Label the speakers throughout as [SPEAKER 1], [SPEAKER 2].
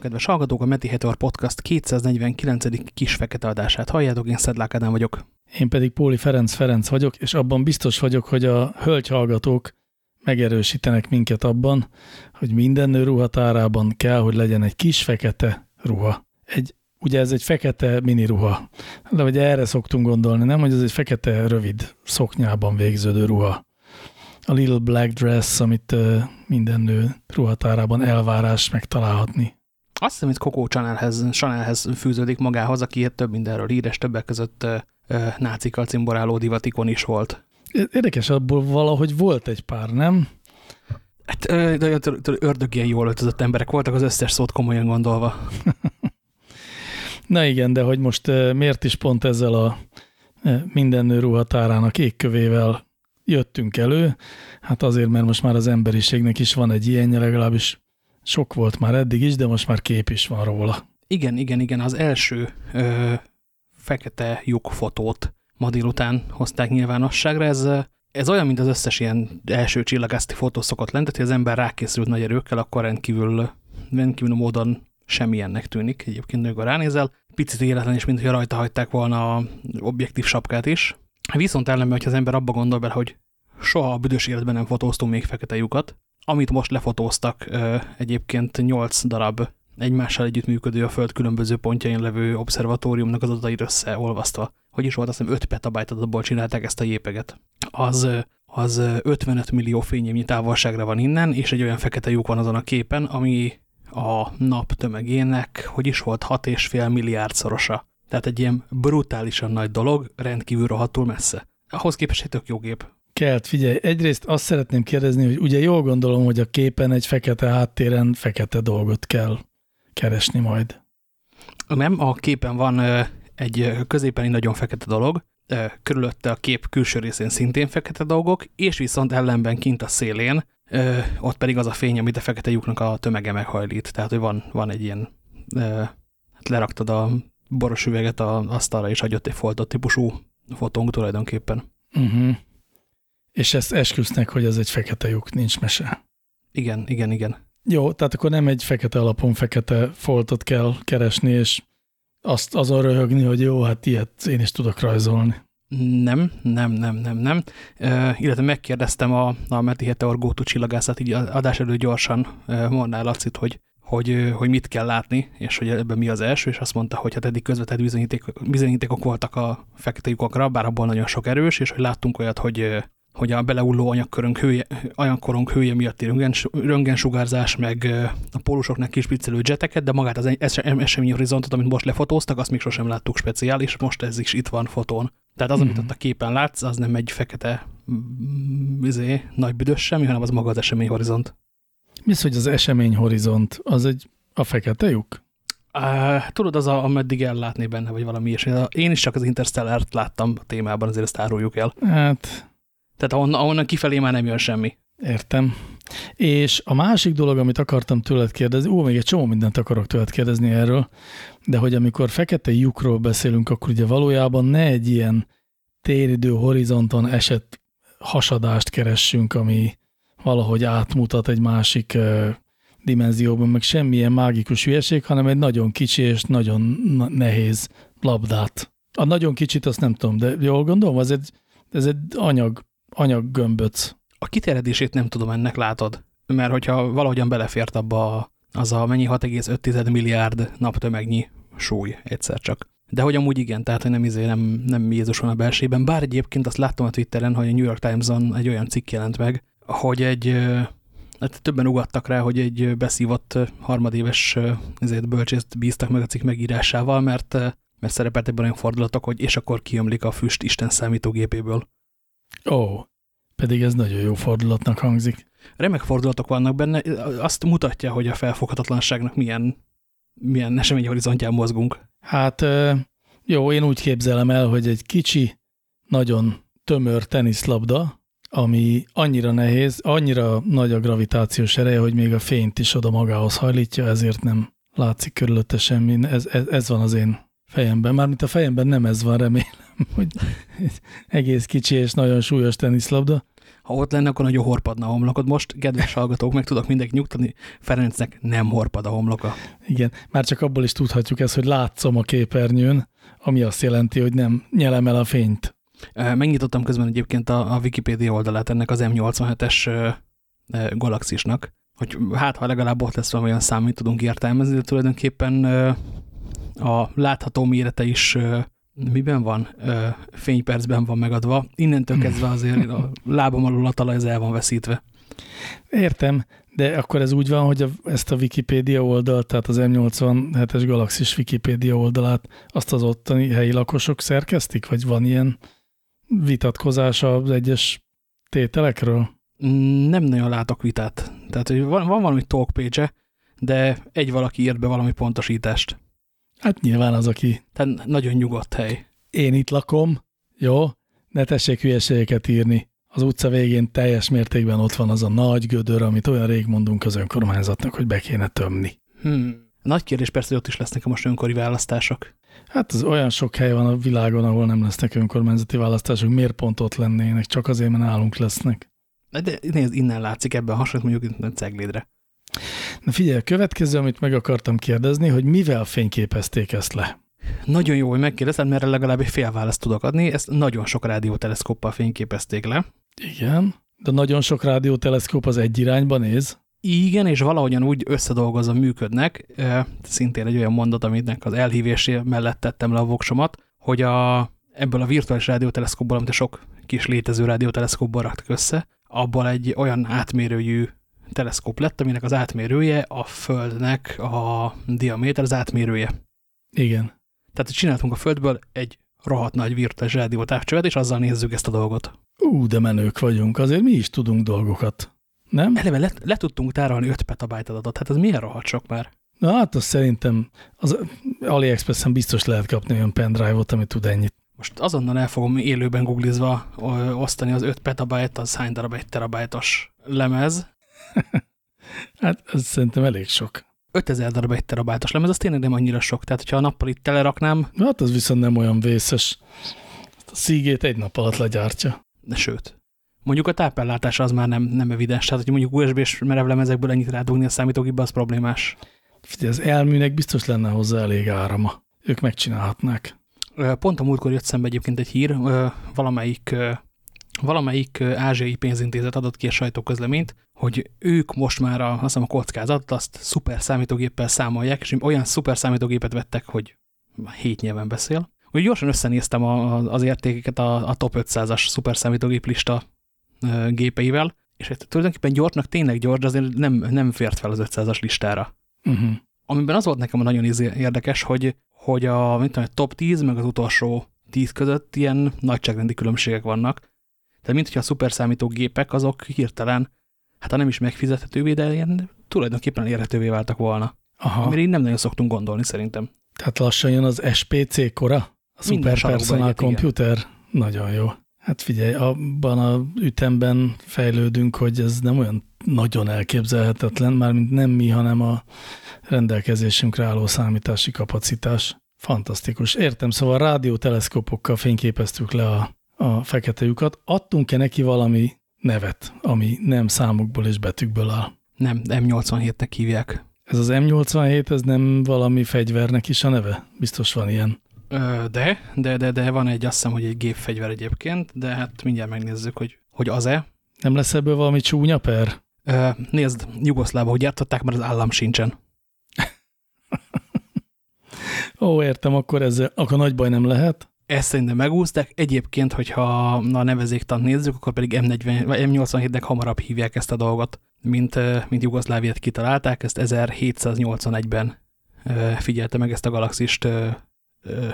[SPEAKER 1] Sziasztok, kedves hallgatók! A Meti Heteor Podcast 249. kis fekete adását halljátok, én Szedlák Ádám vagyok.
[SPEAKER 2] Én pedig Póli Ferenc Ferenc vagyok, és abban biztos vagyok, hogy a hölgy hallgatók megerősítenek minket abban, hogy minden nő ruhatárában kell, hogy legyen egy kis fekete ruha. Egy, ugye ez egy fekete mini ruha. De ugye erre szoktunk gondolni, nem, hogy ez egy fekete rövid szoknyában végződő ruha. A Little Black Dress, amit minden nő ruhatárában elvárás megtalálhatni.
[SPEAKER 1] Azt hiszem, hogy Coco Chanelhez, Chanelhez fűződik magához, aki több mindenről híres, többek között nácikkal cimboráló divatikon is volt.
[SPEAKER 2] Érdekes, abból valahogy volt egy pár, nem?
[SPEAKER 1] Hát ördög ilyen jól öltözött emberek voltak, az összes szót komolyan gondolva.
[SPEAKER 2] Na igen, de hogy most miért is pont ezzel a minden nő ruhatárának égkövével jöttünk elő, hát azért, mert most már az emberiségnek is van egy ilyenje, legalábbis sok volt már eddig is, de most már kép is van róla.
[SPEAKER 1] Igen, igen, igen, az első ö, fekete lyuk fotót ma délután hozták nyilvánosságra. Ez, ez olyan, mint az összes ilyen első csillagászti fotó szokott lenni, hogy az ember rákészült nagy erőkkel, akkor rendkívül, rendkívül módon semmilyennek tűnik. Egyébként nőgől ránézel. Picit életlen is, mintha rajta hagyták volna a objektív sapkát is. Viszont ellenben, hogyha az ember abba gondol bele, hogy soha a büdös életben nem fotóztunk még fekete lyukat, amit most lefotóztak egyébként 8 darab egymással együttműködő a Föld különböző pontjain levő obszervatóriumnak az adatait összeolvasztva. Hogy is volt, azt hiszem 5 petabyte adatból csinálták ezt a jépeget. Az, az 55 millió fényévnyi távolságra van innen, és egy olyan fekete lyuk van azon a képen, ami a nap tömegének, hogy is volt 6,5 milliárd szorosa. Tehát egy ilyen brutálisan nagy dolog, rendkívül rohadtul messze. Ahhoz képest egy tök jó gép.
[SPEAKER 2] Kelt, figyelj, egyrészt azt szeretném kérdezni, hogy ugye jól gondolom, hogy a képen egy fekete háttéren fekete dolgot kell keresni majd.
[SPEAKER 1] Nem, a képen van egy középen egy nagyon fekete dolog, körülötte a kép külső részén szintén fekete dolgok, és viszont ellenben kint a szélén, ott pedig az a fény, amit a fekete lyuknak a tömege meghajlít. Tehát, hogy van, van egy ilyen, hát leraktad a boros üveget a asztalra, és hagyott egy foltott típusú fotónk tulajdonképpen.
[SPEAKER 2] Uh mhm. -huh. És ezt esküsznek, hogy ez egy fekete lyuk, nincs mese.
[SPEAKER 1] Igen, igen, igen.
[SPEAKER 2] Jó, tehát akkor nem egy fekete alapon fekete foltot kell keresni, és azt azon röhögni, hogy jó, hát ilyet én is tudok rajzolni.
[SPEAKER 1] Nem, nem, nem, nem, nem. Uh, illetve megkérdeztem a, a Meti Heteor Gótu csillagászat, így adás elő gyorsan uh, Molnár Lacit, hogy hogy, hogy mit kell látni, és hogy ebben mi az első, és azt mondta, hogy hát eddig közvetett bizonyíték, bizonyítékok voltak a fekete lyukakra, bár abból nagyon sok erős, és hogy láttunk olyat, hogy, hogy a beleulló anyagkörünk hője, anyagkorunk hője miatti röngen, röngensugárzás, meg a pólusoknak kis piccelő jeteket, de magát az esemény horizontot, amit most lefotóztak, azt még sosem láttuk speciális, most ez is itt van fotón. Tehát az, amit mhm. ott a képen látsz, az nem egy fekete mm, izé, nagy büdös semmi, hanem az maga az esemény horizont.
[SPEAKER 2] Mi az, hogy az esemény horizont? Az egy a fekete lyuk?
[SPEAKER 1] Uh, tudod, az, a, ameddig ellátni benne, vagy valami is. Én is csak az Interstellar-t láttam a témában, azért ezt áruljuk el.
[SPEAKER 2] Hát...
[SPEAKER 1] Tehát ahonnan, ahonnan kifelé már nem jön semmi.
[SPEAKER 2] Értem. És a másik dolog, amit akartam tőled kérdezni, ó, még egy csomó mindent akarok tőled kérdezni erről, de hogy amikor fekete lyukról beszélünk, akkor ugye valójában ne egy ilyen téridő horizonton esett hasadást keressünk, ami valahogy átmutat egy másik dimenzióban, meg semmilyen mágikus hülyeség, hanem egy nagyon kicsi és nagyon nehéz labdát. A nagyon kicsit azt nem tudom, de jól gondolom, ez egy, ez egy anyag, anyaggömböc.
[SPEAKER 1] A kiterjedését nem tudom ennek, látod? Mert hogyha valahogyan belefért abba az a mennyi 6,5 milliárd naptömegnyi súly egyszer csak. De hogy amúgy igen, tehát hogy nem, izé, nem, nem Jézus van a belsében. Bár egyébként azt láttam a Twitteren, hogy a New York Times-on egy olyan cikk jelent meg, hogy egy, hát többen ugattak rá, hogy egy beszívott harmadéves ezért bölcsészt bíztak meg a cikk megírásával, mert, mert szerepelt ebben olyan fordulatok, hogy és akkor kiömlik a füst Isten számítógépéből.
[SPEAKER 2] Ó, pedig ez nagyon jó fordulatnak hangzik.
[SPEAKER 1] Remek fordulatok vannak benne, azt mutatja, hogy a felfoghatatlanságnak milyen, milyen esemény horizontján mozgunk.
[SPEAKER 2] Hát jó, én úgy képzelem el, hogy egy kicsi, nagyon tömör teniszlabda, ami annyira nehéz, annyira nagy a gravitációs ereje, hogy még a fényt is oda magához hajlítja, ezért nem látszik körülötte semmi. Ez, ez, ez van az én fejemben. Mármint a fejemben nem ez van, remélem, hogy egész kicsi és nagyon súlyos teniszlabda.
[SPEAKER 1] Ha ott lenne, akkor nagyon horpadna a homlokod. Most, kedves hallgatók, meg tudok mindenki nyugtani, Ferencnek nem horpad a homloka.
[SPEAKER 2] Igen, már csak abból is tudhatjuk ezt, hogy látszom a képernyőn, ami azt jelenti, hogy nem nyelem el a fényt.
[SPEAKER 1] Megnyitottam közben egyébként a, a Wikipedia oldalát ennek az M87-es galaxisnak, hogy hát ha legalább ott lesz olyan szám, amit tudunk értelmezni, de tulajdonképpen a látható mérete is miben van? Fénypercben van megadva. Innentől kezdve azért a lábam alul a talaj, ez el van veszítve.
[SPEAKER 2] Értem, de akkor ez úgy van, hogy a, ezt a Wikipédia oldalt, tehát az M87-es Galaxis Wikipédia oldalát, azt az ottani helyi lakosok szerkesztik? Vagy van ilyen vitatkozás az egyes tételekről?
[SPEAKER 1] Nem nagyon látok vitát. Tehát, hogy van, van valami talk page de egy valaki írt be valami pontosítást.
[SPEAKER 2] Hát nyilván az, aki...
[SPEAKER 1] Tehát nagyon nyugodt hely.
[SPEAKER 2] Én itt lakom, jó? Ne tessék hülyeségeket írni. Az utca végén teljes mértékben ott van az a nagy gödör, amit olyan rég mondunk az önkormányzatnak, hogy be kéne tömni.
[SPEAKER 1] Hmm. Nagy kérdés persze, hogy ott is lesznek most önkori választások.
[SPEAKER 2] Hát az olyan sok hely van a világon, ahol nem lesznek önkormányzati választások. Miért pont ott lennének? Csak azért, mert nálunk lesznek.
[SPEAKER 1] De nézd, innen látszik ebben hasonlít mondjuk a Ceglédre.
[SPEAKER 2] Na figyelj, a következő, amit meg akartam kérdezni, hogy mivel fényképezték ezt le?
[SPEAKER 1] Nagyon jó, hogy megkérdezted, mert legalább egy fél választ tudok adni. Ezt nagyon sok rádióteleszkóppal fényképezték le.
[SPEAKER 2] Igen, de nagyon sok rádióteleszkóp az egy irányba néz.
[SPEAKER 1] Igen, és valahogyan úgy összedolgozva működnek, szintén egy olyan mondat, aminek az elhívésé mellett tettem le a voksomat, hogy a, ebből a virtuális rádióteleszkópból, amit a sok kis létező rádióteleszkópból raktak össze, abból egy olyan átmérőjű teleszkóp lett, aminek az átmérője a Földnek a diaméter, az átmérője.
[SPEAKER 2] Igen.
[SPEAKER 1] Tehát csináltunk a Földből egy rohadt nagy virtuális rádió távcsövet, és azzal nézzük ezt a dolgot.
[SPEAKER 2] Ú, de menők vagyunk, azért mi is tudunk dolgokat, nem?
[SPEAKER 1] Eleve le, le tudtunk tárolni 5 petabyte adatot, hát ez milyen rohadt sok már?
[SPEAKER 2] Na hát az szerintem az AliExpress-en biztos lehet kapni olyan pendrive-ot, ami tud ennyit.
[SPEAKER 1] Most azonnal el fogom élőben googlizva osztani az 5 petabyte, az hány darab egy terabájtos lemez.
[SPEAKER 2] hát ez szerintem elég sok.
[SPEAKER 1] 5000 darab egy terabájtos lemez, az tényleg nem annyira sok. Tehát, hogyha a nappal itt teleraknám...
[SPEAKER 2] Hát az viszont nem olyan vészes. A szígét egy nap alatt legyártja.
[SPEAKER 1] De sőt. Mondjuk a tápellátás az már nem, nem evidens. Tehát, hogy mondjuk USB-s merevlemezekből ennyit rádugni a számítógépbe, az problémás.
[SPEAKER 2] Figyelj, az elműnek biztos lenne hozzá elég árama. Ők megcsinálhatnák.
[SPEAKER 1] Pont a múltkor jött szembe egyébként egy hír, valamelyik, valamelyik ázsiai pénzintézet adott ki a sajtóközleményt, hogy ők most már a, azt hiszem, a kockázatot azt szuper számítógéppel számolják, és olyan szuper számítógépet vettek, hogy hét nyelven beszél. Úgy gyorsan összenéztem a, az értékeket a, a top 500-as szuper számítógép lista gépeivel, és hát tulajdonképpen gyorsnak tényleg gyors, azért nem, nem fért fel az 500-as listára. Uh
[SPEAKER 2] mhm.
[SPEAKER 1] -huh. Amiben az volt nekem a nagyon érdekes, hogy, hogy a, mint tudom, a top 10 meg az utolsó 10 között ilyen nagyságrendi különbségek vannak. Tehát mint hogyha a szuperszámítógépek azok hirtelen hát ha nem is megfizethetővé, de ilyen tulajdonképpen érhetővé váltak volna. Aha. Amire így nem nagyon szoktunk gondolni szerintem.
[SPEAKER 2] Tehát lassan jön az SPC kora? A Super Personal Computer? Igen. Nagyon jó. Hát figyelj, abban a ütemben fejlődünk, hogy ez nem olyan nagyon elképzelhetetlen, mármint nem mi, hanem a rendelkezésünkre álló számítási kapacitás. Fantasztikus. Értem, szóval rádióteleszkópokkal fényképeztük le a, a fekete lyukat. Adtunk-e neki valami nevet, ami nem számokból és betűkből áll.
[SPEAKER 1] Nem, M87-nek hívják.
[SPEAKER 2] Ez az M87, ez nem valami fegyvernek is a neve? Biztos van ilyen.
[SPEAKER 1] Ö, de, de, de, de van egy, azt hiszem, hogy egy gépfegyver egyébként, de hát mindjárt megnézzük, hogy, hogy az-e.
[SPEAKER 2] Nem lesz ebből valami csúnya per?
[SPEAKER 1] Ö, nézd, Jugoszlávba, hogy gyártották, mert az állam sincsen.
[SPEAKER 2] Ó, értem, akkor ez akkor nagy baj nem lehet.
[SPEAKER 1] Ezt szerintem megúzták. Egyébként, hogyha a nevezéktant nézzük, akkor pedig M40, vagy M87-nek hamarabb hívják ezt a dolgot, mint, mint Jugoszláviát kitalálták. Ezt 1781-ben figyelte meg ezt a galaxist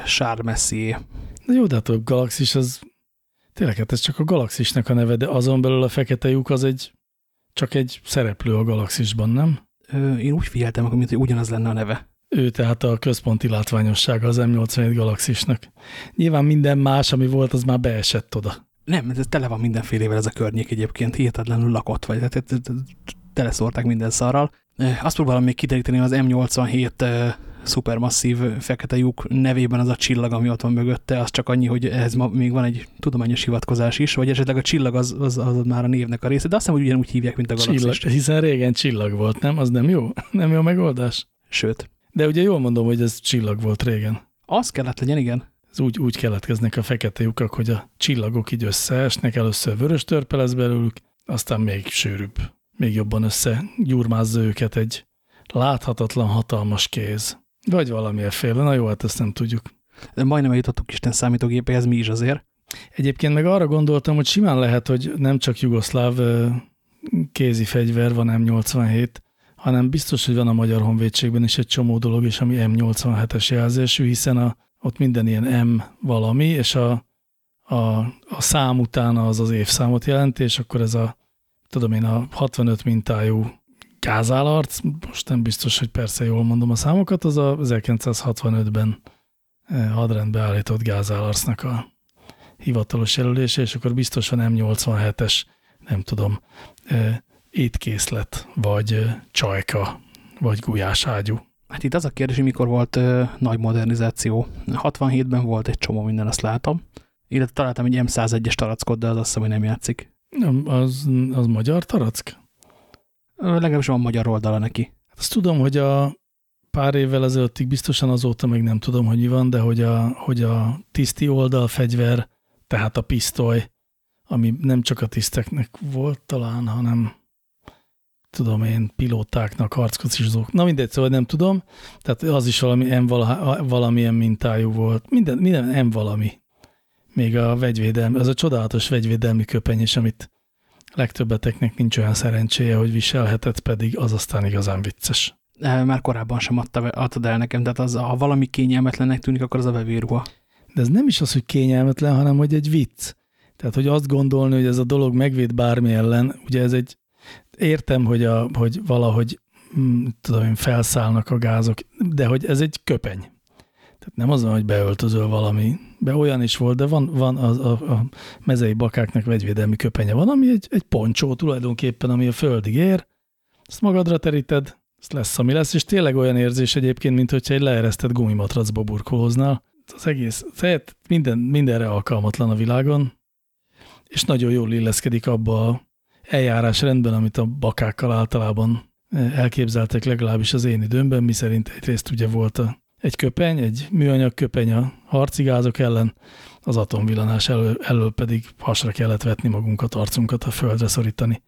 [SPEAKER 1] Charles Messier.
[SPEAKER 2] Na jó, de hát a galaxis az tényleg, hát ez csak a galaxisnek a neve, de azon belül a fekete lyuk az egy csak egy szereplő a galaxisban, nem?
[SPEAKER 1] Én úgy figyeltem, mint hogy ugyanaz lenne a neve.
[SPEAKER 2] Ő tehát a központi látványossága az M87 galaxisnak. Nyilván minden más, ami volt, az már beesett oda.
[SPEAKER 1] Nem, ez tele van mindenfélevel ez a környék egyébként, hihetetlenül lakott vagy, tehát teleszórták minden szarral. Azt próbálom még kideríteni, az M87 szupermasszív fekete lyuk nevében az a csillag, ami ott van mögötte, az csak annyi, hogy ez ma még van egy tudományos hivatkozás is, vagy esetleg a csillag az, az, az már a névnek a része, de azt hiszem, hogy ugyanúgy hívják, mint a galaxist.
[SPEAKER 2] Csillag, hiszen régen csillag volt, nem? Az nem jó? Nem jó megoldás?
[SPEAKER 1] Sőt.
[SPEAKER 2] De ugye jól mondom, hogy ez csillag volt régen.
[SPEAKER 1] Az kellett legyen, igen.
[SPEAKER 2] Ez úgy, úgy keletkeznek a fekete lyukak, hogy a csillagok így összeesnek, először vörös törpe lesz belőlük, aztán még sűrűbb, még jobban össze gyurmázza őket egy láthatatlan hatalmas kéz. Vagy valamilyenféle, na jó, hát ezt nem tudjuk.
[SPEAKER 1] De majdnem eljutottuk Isten számítógépéhez, mi is azért.
[SPEAKER 2] Egyébként meg arra gondoltam, hogy simán lehet, hogy nem csak jugoszláv kézi fegyver van M87, hanem biztos, hogy van a Magyar Honvédségben is egy csomó dolog, és ami M87-es jelzésű, hiszen a, ott minden ilyen M valami, és a, a, a szám utána az az évszámot jelenti, és akkor ez a, tudom én, a 65 mintájú gázálarc, most nem biztos, hogy persze jól mondom a számokat, az a 1965-ben eh, hadrendbe állított gázálarcnak a hivatalos jelölése, és akkor biztosan M87-es, nem tudom, eh, étkészlet, vagy csajka, vagy gulyáságyú.
[SPEAKER 1] Hát itt az a kérdés, hogy mikor volt ö, nagy modernizáció. 67-ben volt egy csomó minden, azt látom. Illetve találtam egy M101-es tarackot, de az azt hiszem, hogy nem játszik.
[SPEAKER 2] Nem, az, az magyar tarack?
[SPEAKER 1] Legalábbis van magyar oldala neki.
[SPEAKER 2] Hát azt tudom, hogy a pár évvel ezelőttig, biztosan azóta még nem tudom, hogy mi van, de hogy a, hogy a tiszti oldal fegyver, tehát a pisztoly, ami nem csak a tiszteknek volt talán, hanem tudom én, pilótáknak, harckocizók, na mindegy, szóval nem tudom, tehát az is valami M vala, valamilyen mintájú volt, minden, minden M valami. Még a vegyvédelmi, az a csodálatos vegyvédelmi köpeny is, amit legtöbbeteknek nincs olyan szerencséje, hogy viselhetett, pedig az aztán igazán vicces.
[SPEAKER 1] Már korábban sem adta, adtad el nekem, tehát az, ha valami kényelmetlennek tűnik, akkor az a vevérruha.
[SPEAKER 2] De ez nem is az, hogy kényelmetlen, hanem hogy egy vicc. Tehát, hogy azt gondolni, hogy ez a dolog megvéd bármi ellen, ugye ez egy, értem, hogy, a, hogy valahogy mm, tudom én, felszállnak a gázok, de hogy ez egy köpeny. Tehát nem az van, hogy beöltözöl valami be olyan is volt, de van, van a, a, a mezei bakáknak vegyvédelmi köpenye van, ami egy, egy poncsó tulajdonképpen, ami a földig ér, ezt magadra teríted, ez lesz, ami lesz, és tényleg olyan érzés egyébként, mint hogyha egy leeresztett gumimatracba burkolóznál. Az egész, tehát minden, mindenre alkalmatlan a világon, és nagyon jól illeszkedik abba a eljárás rendben, amit a bakákkal általában elképzeltek legalábbis az én időmben, miszerint egyrészt ugye volt a egy köpeny, egy műanyag köpeny a harcigázok ellen, az atomvillanás elől, elől pedig hasra kellett vetni magunkat, arcunkat a földre szorítani.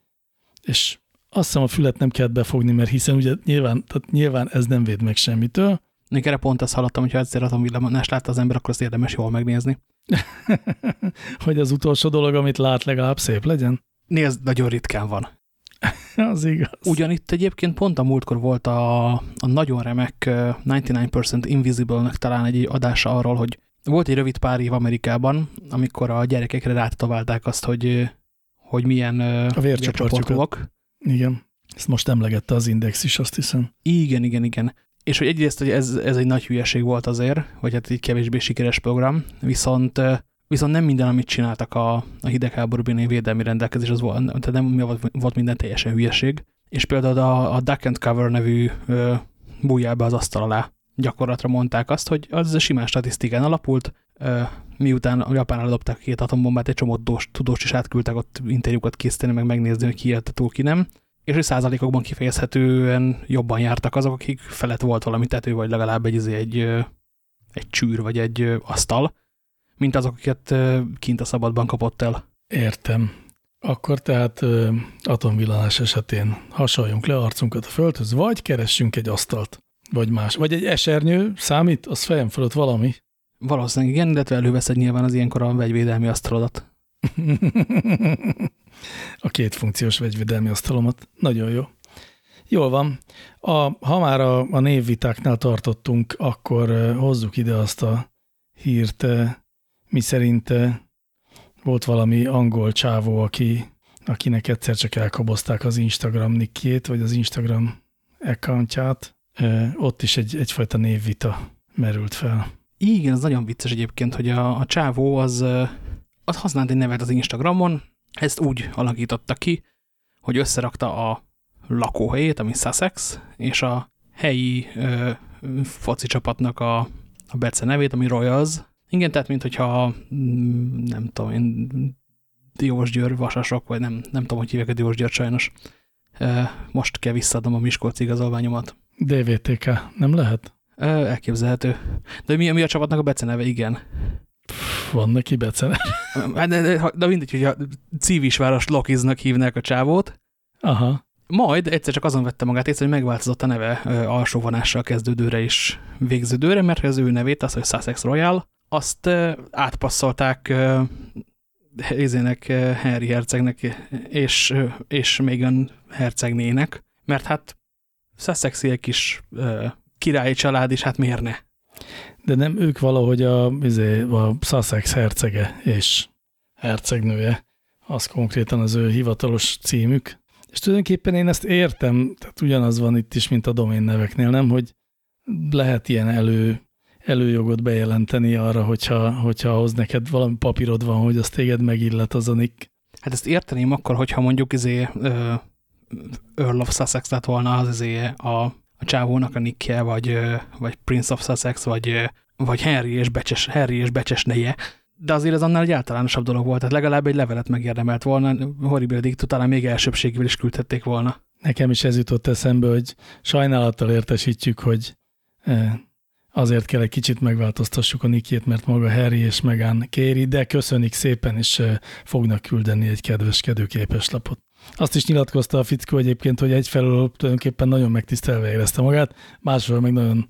[SPEAKER 2] És azt hiszem a fület nem kellett befogni, mert hiszen ugye nyilván, tehát nyilván ez nem véd meg semmitől.
[SPEAKER 1] Még erre pont azt hallottam, hogy ha egyszer atomvillanást látta az ember, akkor azt érdemes jól megnézni.
[SPEAKER 2] hogy az utolsó dolog, amit lát, legalább szép legyen?
[SPEAKER 1] Nézd, nagyon ritkán van.
[SPEAKER 2] az igaz.
[SPEAKER 1] Ugyanitt egyébként pont a múltkor volt a, a nagyon remek 99% Invisible-nek talán egy adása arról, hogy volt egy rövid pár év Amerikában, amikor a gyerekekre rátatoválták azt, hogy, hogy milyen
[SPEAKER 2] a vércsoportjuk. Igen. Ezt most emlegette az Index is, azt hiszem.
[SPEAKER 1] Igen, igen, igen. És hogy egyrészt hogy ez, ez egy nagy hülyeség volt azért, vagy hát egy kevésbé sikeres program, viszont Viszont nem minden, amit csináltak a, a hidegháborúbéni védelmi rendelkezés, az volt, tehát nem volt, volt minden teljesen hülyeség. És például a, a Duck and Cover nevű ö, az asztal alá gyakorlatra mondták azt, hogy az simán statisztikán alapult, ö, miután a Japán eldobták két atombombát, egy csomó tudós, tudós is átküldtek ott interjúkat készíteni, meg megnézni, hogy ki élte túl, ki nem. És hogy százalékokban kifejezhetően jobban jártak azok, akik felett volt valami tető, vagy legalább egy, egy, egy, egy csűr, vagy egy asztal mint azok, akiket kint a szabadban kapott el.
[SPEAKER 2] Értem. Akkor tehát atomvillanás esetén hasaljunk le arcunkat a földhöz, vagy keressünk egy asztalt, vagy más. Vagy egy esernyő számít, az fejem fölött valami.
[SPEAKER 1] Valószínűleg igen, illetve előveszed nyilván az ilyenkor a vegyvédelmi asztalodat.
[SPEAKER 2] a két funkciós vegyvédelmi asztalomat. Nagyon jó. Jól van. A, ha már a, a névvitáknál tartottunk, akkor hozzuk ide azt a hírt, mi szerint volt valami angol csávó, aki, akinek egyszer csak elkobozták az Instagram nickjét, vagy az Instagram accountját. Ott is egy, egyfajta névvita merült fel.
[SPEAKER 1] Igen, ez nagyon vicces egyébként, hogy a, a csávó az, az használt egy nevet az Instagramon, ezt úgy alakította ki, hogy összerakta a lakóhelyét, ami Sussex, és a helyi ö, foci csapatnak a, a Bece nevét, ami Royals. Igen, tehát mint hogyha mm, nem tudom én, Diós Győr vasasok, vagy nem, nem tudom, hogy hívják a Diós Győr sajnos. Most kell visszaadnom a Miskolci igazolványomat.
[SPEAKER 2] DVTK, nem lehet?
[SPEAKER 1] Elképzelhető. De mi, mi a csapatnak a Bece neve? Igen.
[SPEAKER 2] Van neki Bece
[SPEAKER 1] hát, de, de, de mindegy, hogy a Civisváros Lokiznak hívnák a csávót.
[SPEAKER 2] Aha.
[SPEAKER 1] Majd egyszer csak azon vette magát észre, hogy megváltozott a neve alsóvonással kezdődőre is végződőre, mert az ő nevét, az, hogy Sussex Royal, azt átpasszolták Izének, Henry hercegnek és, és Meghan hercegnének, mert hát Sussexi egy kis királyi család, és hát miért ne?
[SPEAKER 2] De nem ők valahogy a, izé, a Sussex hercege és hercegnője, az konkrétan az ő hivatalos címük. És tulajdonképpen én ezt értem, tehát ugyanaz van itt is, mint a domén neveknél, nem, hogy lehet ilyen elő, előjogot bejelenteni arra, hogyha, hogyha ahhoz neked valami papírod van, hogy az téged megillet az a nick.
[SPEAKER 1] Hát ezt érteném akkor, hogyha mondjuk izé, ö, Earl of Sussex lett volna az izé a, a csávónak a nickje, vagy, vagy Prince of Sussex, vagy, vagy Henry és Becses, Harry és Becses neje, de azért ez annál egy általánosabb dolog volt, tehát legalább egy levelet megérdemelt volna, Horrible Dictu talán még elsőbségvel is küldhették volna.
[SPEAKER 2] Nekem is ez jutott eszembe, hogy sajnálattal értesítjük, hogy azért kell egy kicsit megváltoztassuk a nikét, mert maga Harry és Megán kéri, de köszönik szépen, és fognak küldeni egy kedveskedő képeslapot. Azt is nyilatkozta a fickó egyébként, hogy egyfelől tulajdonképpen nagyon megtisztelve érezte magát, másfelől meg nagyon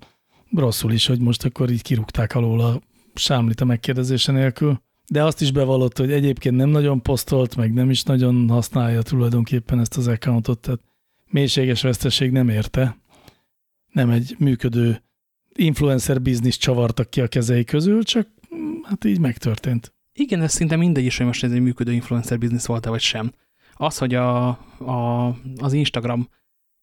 [SPEAKER 2] rosszul is, hogy most akkor így kirúgták alól a sámlit a megkérdezése nélkül. De azt is bevallott, hogy egyébként nem nagyon posztolt, meg nem is nagyon használja tulajdonképpen ezt az accountot, tehát mélységes veszteség nem érte. Nem egy működő influencer biznisz csavartak ki a kezei közül, csak hát így megtörtént.
[SPEAKER 1] Igen, ez szinte mindegy is, hogy most ez egy működő influencer biznisz volt-e vagy sem. Az, hogy a, a, az Instagram,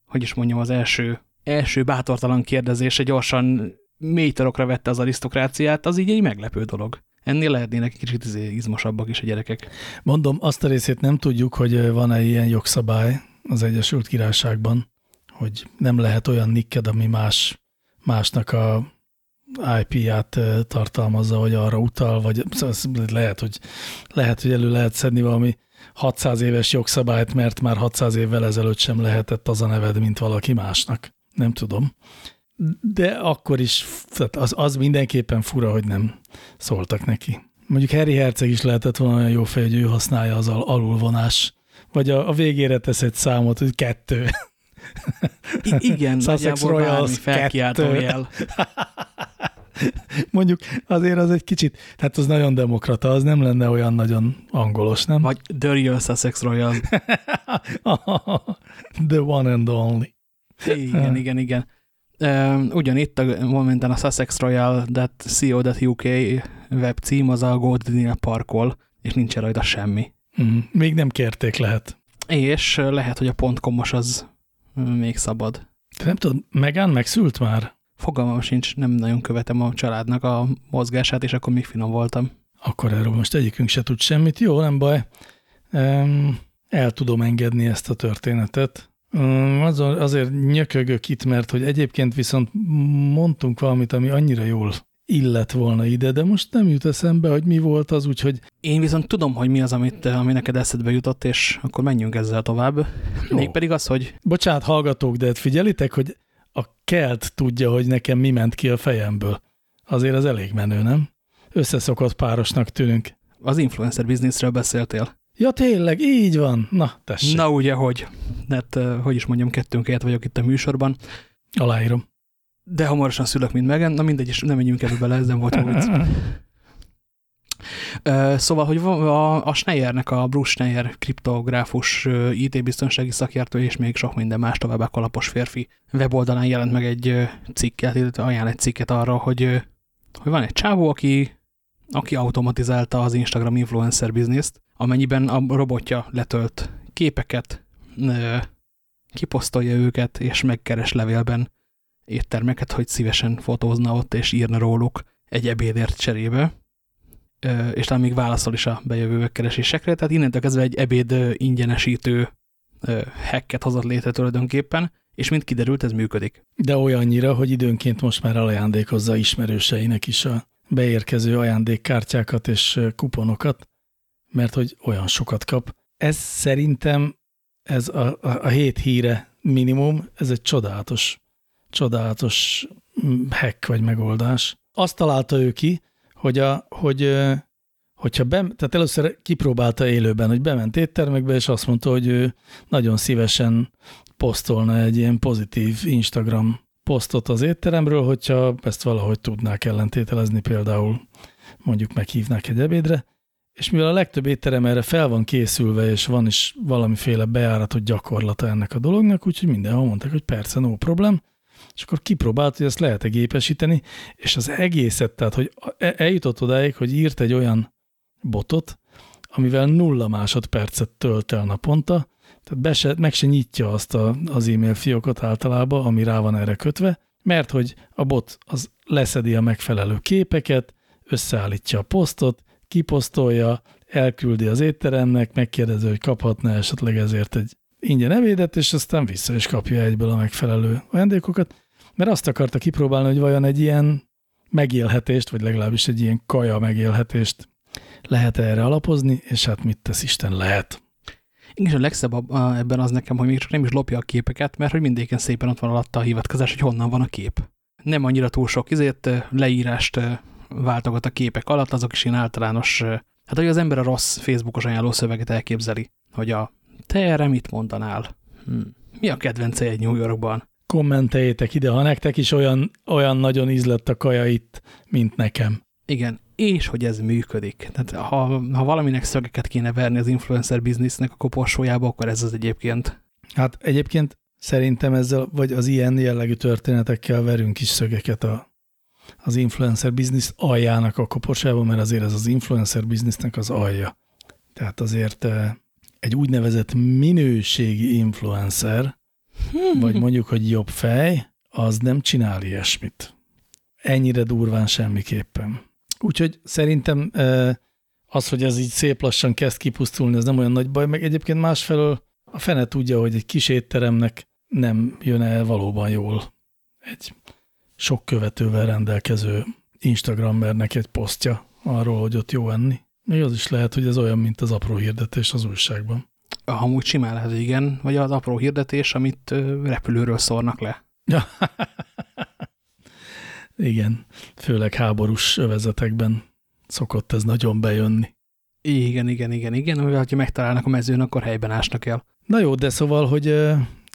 [SPEAKER 1] hogy is mondjam, az első, első bátortalan kérdezése gyorsan mély torokra vette az arisztokráciát, az így egy meglepő dolog. Ennél lehetnének egy kicsit izé izmosabbak is a gyerekek.
[SPEAKER 2] Mondom, azt a részét nem tudjuk, hogy van-e ilyen jogszabály az Egyesült Királyságban, hogy nem lehet olyan nikked, ami más, másnak a IP-ját tartalmazza, vagy arra utal, vagy lehet, hogy, lehet, hogy elő lehet szedni valami 600 éves jogszabályt, mert már 600 évvel ezelőtt sem lehetett az a neved, mint valaki másnak. Nem tudom. De akkor is, tehát az, az mindenképpen fura, hogy nem szóltak neki. Mondjuk Harry Herceg is lehetett volna olyan jó fej, hogy ő használja az al alulvonás. Vagy a, a végére tesz egy számot, hogy kettő.
[SPEAKER 1] I igen, Sussex Royals kettő.
[SPEAKER 2] Mondjuk azért az egy kicsit, tehát az nagyon demokrata, az nem lenne olyan nagyon angolos, nem?
[SPEAKER 1] Vagy Real Sussex Royal.
[SPEAKER 2] The one and only.
[SPEAKER 1] Igen, igen, igen. Uh, ugyanitt a momenten a Sussex Royal.co.uk web cím az a Goldnia parkol, és nincs rajta semmi.
[SPEAKER 2] Mm, még nem kérték lehet.
[SPEAKER 1] És lehet, hogy a pontkomos az még szabad.
[SPEAKER 2] Te nem tudod, Megan megszült már?
[SPEAKER 1] Fogalmam sincs, nem nagyon követem a családnak a mozgását, és akkor még finom voltam.
[SPEAKER 2] Akkor erről most egyikünk se tud semmit. Jó, nem baj. Um, el tudom engedni ezt a történetet. Az, azért nyökögök itt, mert hogy egyébként viszont mondtunk valamit, ami annyira jól illet volna ide, de most nem jut eszembe, hogy mi volt az, úgyhogy...
[SPEAKER 1] Én viszont tudom, hogy mi az, amit, ami neked eszedbe jutott, és akkor menjünk ezzel tovább. Jó. Mégpedig az, hogy...
[SPEAKER 2] Bocsánat, hallgatók, de figyelitek, hogy a kelt tudja, hogy nekem mi ment ki a fejemből. Azért az elég menő, nem? Összeszokott párosnak tűnünk.
[SPEAKER 1] Az influencer bizniszről beszéltél.
[SPEAKER 2] Ja, tényleg, így van. Na, tessék.
[SPEAKER 1] Na, ugye, hogy. Hát, hogy is mondjam, kettőnket vagyok itt a műsorban.
[SPEAKER 2] Aláírom.
[SPEAKER 1] De hamarosan szülök, mint Megan. Na mindegy, és nem menjünk ebbe bele, ez nem volt jó vicc. Szóval, hogy a, a a Bruce Schneier kriptográfus IT-biztonsági szakértő és még sok minden más továbbá kalapos férfi weboldalán jelent meg egy cikket, illetve ajánl egy cikket arra, hogy, hogy van egy csávó, aki, aki automatizálta az Instagram influencer bizniszt, amennyiben a robotja letölt képeket, kiposztolja őket, és megkeres levélben éttermeket, hogy szívesen fotózna ott, és írna róluk egy ebédért cserébe, és talán még válaszol is a bejövő keresésekre, tehát innentől kezdve egy ebéd ingyenesítő hacket hozott létre tulajdonképpen, és mint kiderült, ez működik.
[SPEAKER 2] De olyannyira, hogy időnként most már ajándékozza ismerőseinek is a beérkező ajándékkártyákat és kuponokat, mert hogy olyan sokat kap. Ez szerintem, ez a, a, a hét híre minimum, ez egy csodálatos, csodálatos mm, hack vagy megoldás. Azt találta ő ki, hogy, a, hogy hogyha be, tehát először kipróbálta élőben, hogy bement éttermekbe, és azt mondta, hogy ő nagyon szívesen posztolna egy ilyen pozitív Instagram posztot az étteremről, hogyha ezt valahogy tudnák ellentételezni, például mondjuk meghívnák egy ebédre, és mivel a legtöbb étterem erre fel van készülve, és van is valamiféle bejáratott gyakorlata ennek a dolognak, úgyhogy mindenhol mondták, hogy persze, no problem, és akkor kipróbált, hogy ezt lehet-e gépesíteni, és az egészet, tehát hogy eljutott odáig, hogy írt egy olyan botot, amivel nulla másodpercet tölt el naponta, tehát be se, meg se nyitja azt a, az e-mail fiókot általában, ami rá van erre kötve, mert hogy a bot az leszedi a megfelelő képeket, összeállítja a posztot, kiposztolja, elküldi az étteremnek, megkérdezi, hogy kaphatna esetleg ezért egy ingyen evédet, és aztán vissza is kapja egyből a megfelelő ajándékokat, mert azt akarta kipróbálni, hogy vajon egy ilyen megélhetést, vagy legalábbis egy ilyen kaja megélhetést lehet -e erre alapozni, és hát mit tesz Isten lehet.
[SPEAKER 1] Igen, és a legszebb ebben az nekem, hogy még csak nem is lopja a képeket, mert hogy mindéken szépen ott van alatta a hivatkozás, hogy honnan van a kép. Nem annyira túl sok izért, leírást váltogat a képek alatt, azok is ilyen általános, hát hogy az ember a rossz Facebookos ajánló szöveget elképzeli, hogy a te erre mit mondanál? Hm. Mi a kedvence egy New Yorkban?
[SPEAKER 2] Kommenteljétek ide, ha nektek is olyan, olyan nagyon ízlett a kaja itt, mint nekem.
[SPEAKER 1] Igen, és hogy ez működik. Tehát ha, ha valaminek szögeket kéne verni az influencer biznisznek a koporsójába, akkor ez az egyébként.
[SPEAKER 2] Hát egyébként szerintem ezzel, vagy az ilyen jellegű történetekkel verünk is szögeket a, az influencer biznisz aljának a koporsójába, mert azért ez az influencer biznisznek az alja. Tehát azért eh, egy úgynevezett minőségi influencer. Vagy mondjuk, hogy jobb fej, az nem csinál ilyesmit. Ennyire durván semmiképpen. Úgyhogy szerintem az, hogy ez így szép lassan kezd kipusztulni, ez nem olyan nagy baj, meg egyébként másfelől a fene tudja, hogy egy kis étteremnek nem jön el valóban jól egy sok követővel rendelkező Instagrammernek egy posztja arról, hogy ott jó enni. Még az is lehet, hogy ez olyan, mint az apró hirdetés az újságban.
[SPEAKER 1] Amúgy simán lehet, hogy igen, vagy az apró hirdetés, amit repülőről szórnak le.
[SPEAKER 2] Igen, főleg háborús övezetekben szokott ez nagyon bejönni.
[SPEAKER 1] Igen, igen, igen, igen, mivel ha megtalálnak a mezőn, akkor helyben ásnak el.
[SPEAKER 2] Na jó, de szóval, hogy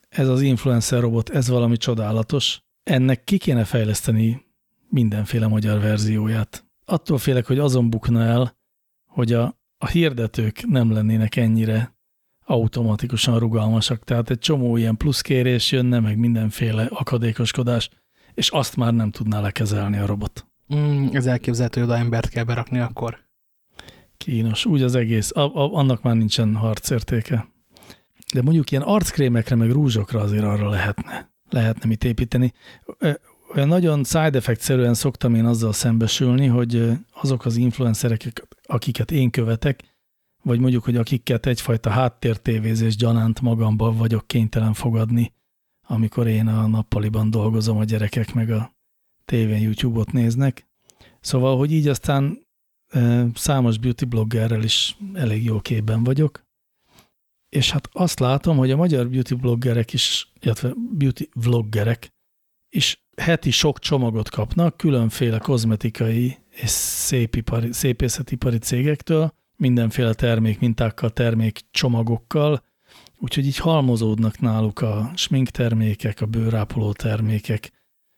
[SPEAKER 2] ez az influencer robot, ez valami csodálatos. Ennek ki kéne fejleszteni mindenféle magyar verzióját. Attól félek, hogy azon bukna el, hogy a, a hirdetők nem lennének ennyire automatikusan rugalmasak. Tehát egy csomó ilyen pluszkérés jönne, meg mindenféle akadékoskodás, és azt már nem tudná lekezelni a robot.
[SPEAKER 1] Mm, ez elképzelhető, hogy oda embert kell berakni akkor.
[SPEAKER 2] Kínos, úgy az egész. A, a, annak már nincsen harcértéke. De mondjuk ilyen arckrémekre, meg rúzsokra azért arra lehetne. Lehetne mit építeni. Olyan nagyon side effect-szerűen szoktam én azzal szembesülni, hogy azok az influencerek, akiket én követek, vagy mondjuk, hogy akiket egyfajta háttértévézés gyanánt magamban vagyok kénytelen fogadni, amikor én a nappaliban dolgozom, a gyerekek meg a tévén YouTube-ot néznek. Szóval, hogy így aztán e, számos beauty bloggerrel is elég jó képben vagyok, és hát azt látom, hogy a magyar beauty bloggerek is, illetve beauty vloggerek is heti sok csomagot kapnak különféle kozmetikai és szépipari, szépészetipari cégektől, mindenféle termék mintákkal, termék csomagokkal, Úgyhogy így halmozódnak náluk a sminktermékek, a bőrápoló termékek,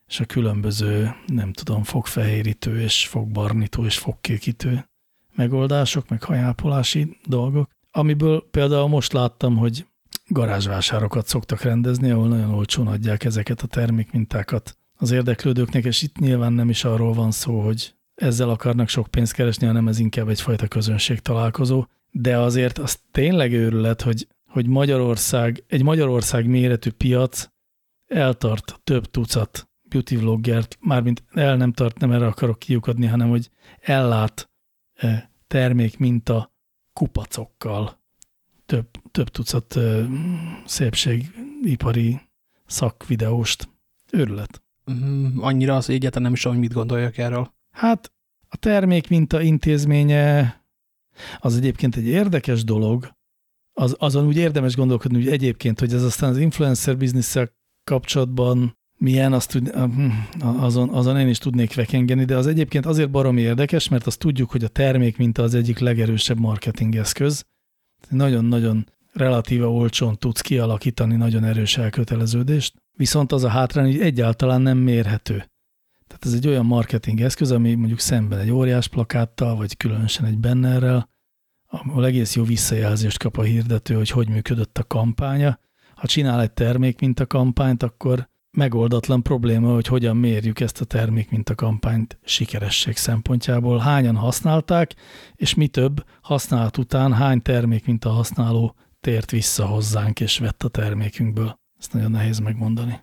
[SPEAKER 2] és a különböző, nem tudom, fogfehérítő és fogbarnító és fogkékítő megoldások, meg hajápolási dolgok, amiből például most láttam, hogy garázsvásárokat szoktak rendezni, ahol nagyon olcsón adják ezeket a termékmintákat az érdeklődőknek, és itt nyilván nem is arról van szó, hogy ezzel akarnak sok pénzt keresni, hanem ez inkább egyfajta közönség találkozó, de azért az tényleg őrület, hogy hogy Magyarország, egy Magyarország méretű piac eltart több tucat beauty vloggert, mármint el nem tart, nem erre akarok kiukadni, hanem hogy ellát termék minta kupacokkal több több tucat szépségipari szakvideóst. Őrület.
[SPEAKER 1] Mm, annyira az, hogy egyáltalán nem is tudom, mit gondoljak erről.
[SPEAKER 2] Hát a termék minta intézménye az egyébként egy érdekes dolog, az, azon úgy érdemes gondolkodni, hogy egyébként, hogy ez aztán az influencer bizniszsel kapcsolatban milyen, azt tud, hm, azon, azon én is tudnék vekengeni, de az egyébként azért baromi érdekes, mert azt tudjuk, hogy a termék minta az egyik legerősebb marketing eszköz. Nagyon-nagyon relatíve olcsón tudsz kialakítani nagyon erős elköteleződést, viszont az a hátrány, hogy egyáltalán nem mérhető. Tehát ez egy olyan marketing eszköz, ami mondjuk szemben egy óriás plakáttal, vagy különösen egy bannerrel, ahol egész jó visszajelzést kap a hirdető, hogy hogy működött a kampánya. Ha csinál egy termék mint a kampányt, akkor megoldatlan probléma, hogy hogyan mérjük ezt a termék mint a kampányt sikeresség szempontjából. Hányan használták, és mi több, használat után hány termék mint a használó tért vissza hozzánk és vett a termékünkből. Ezt nagyon nehéz megmondani.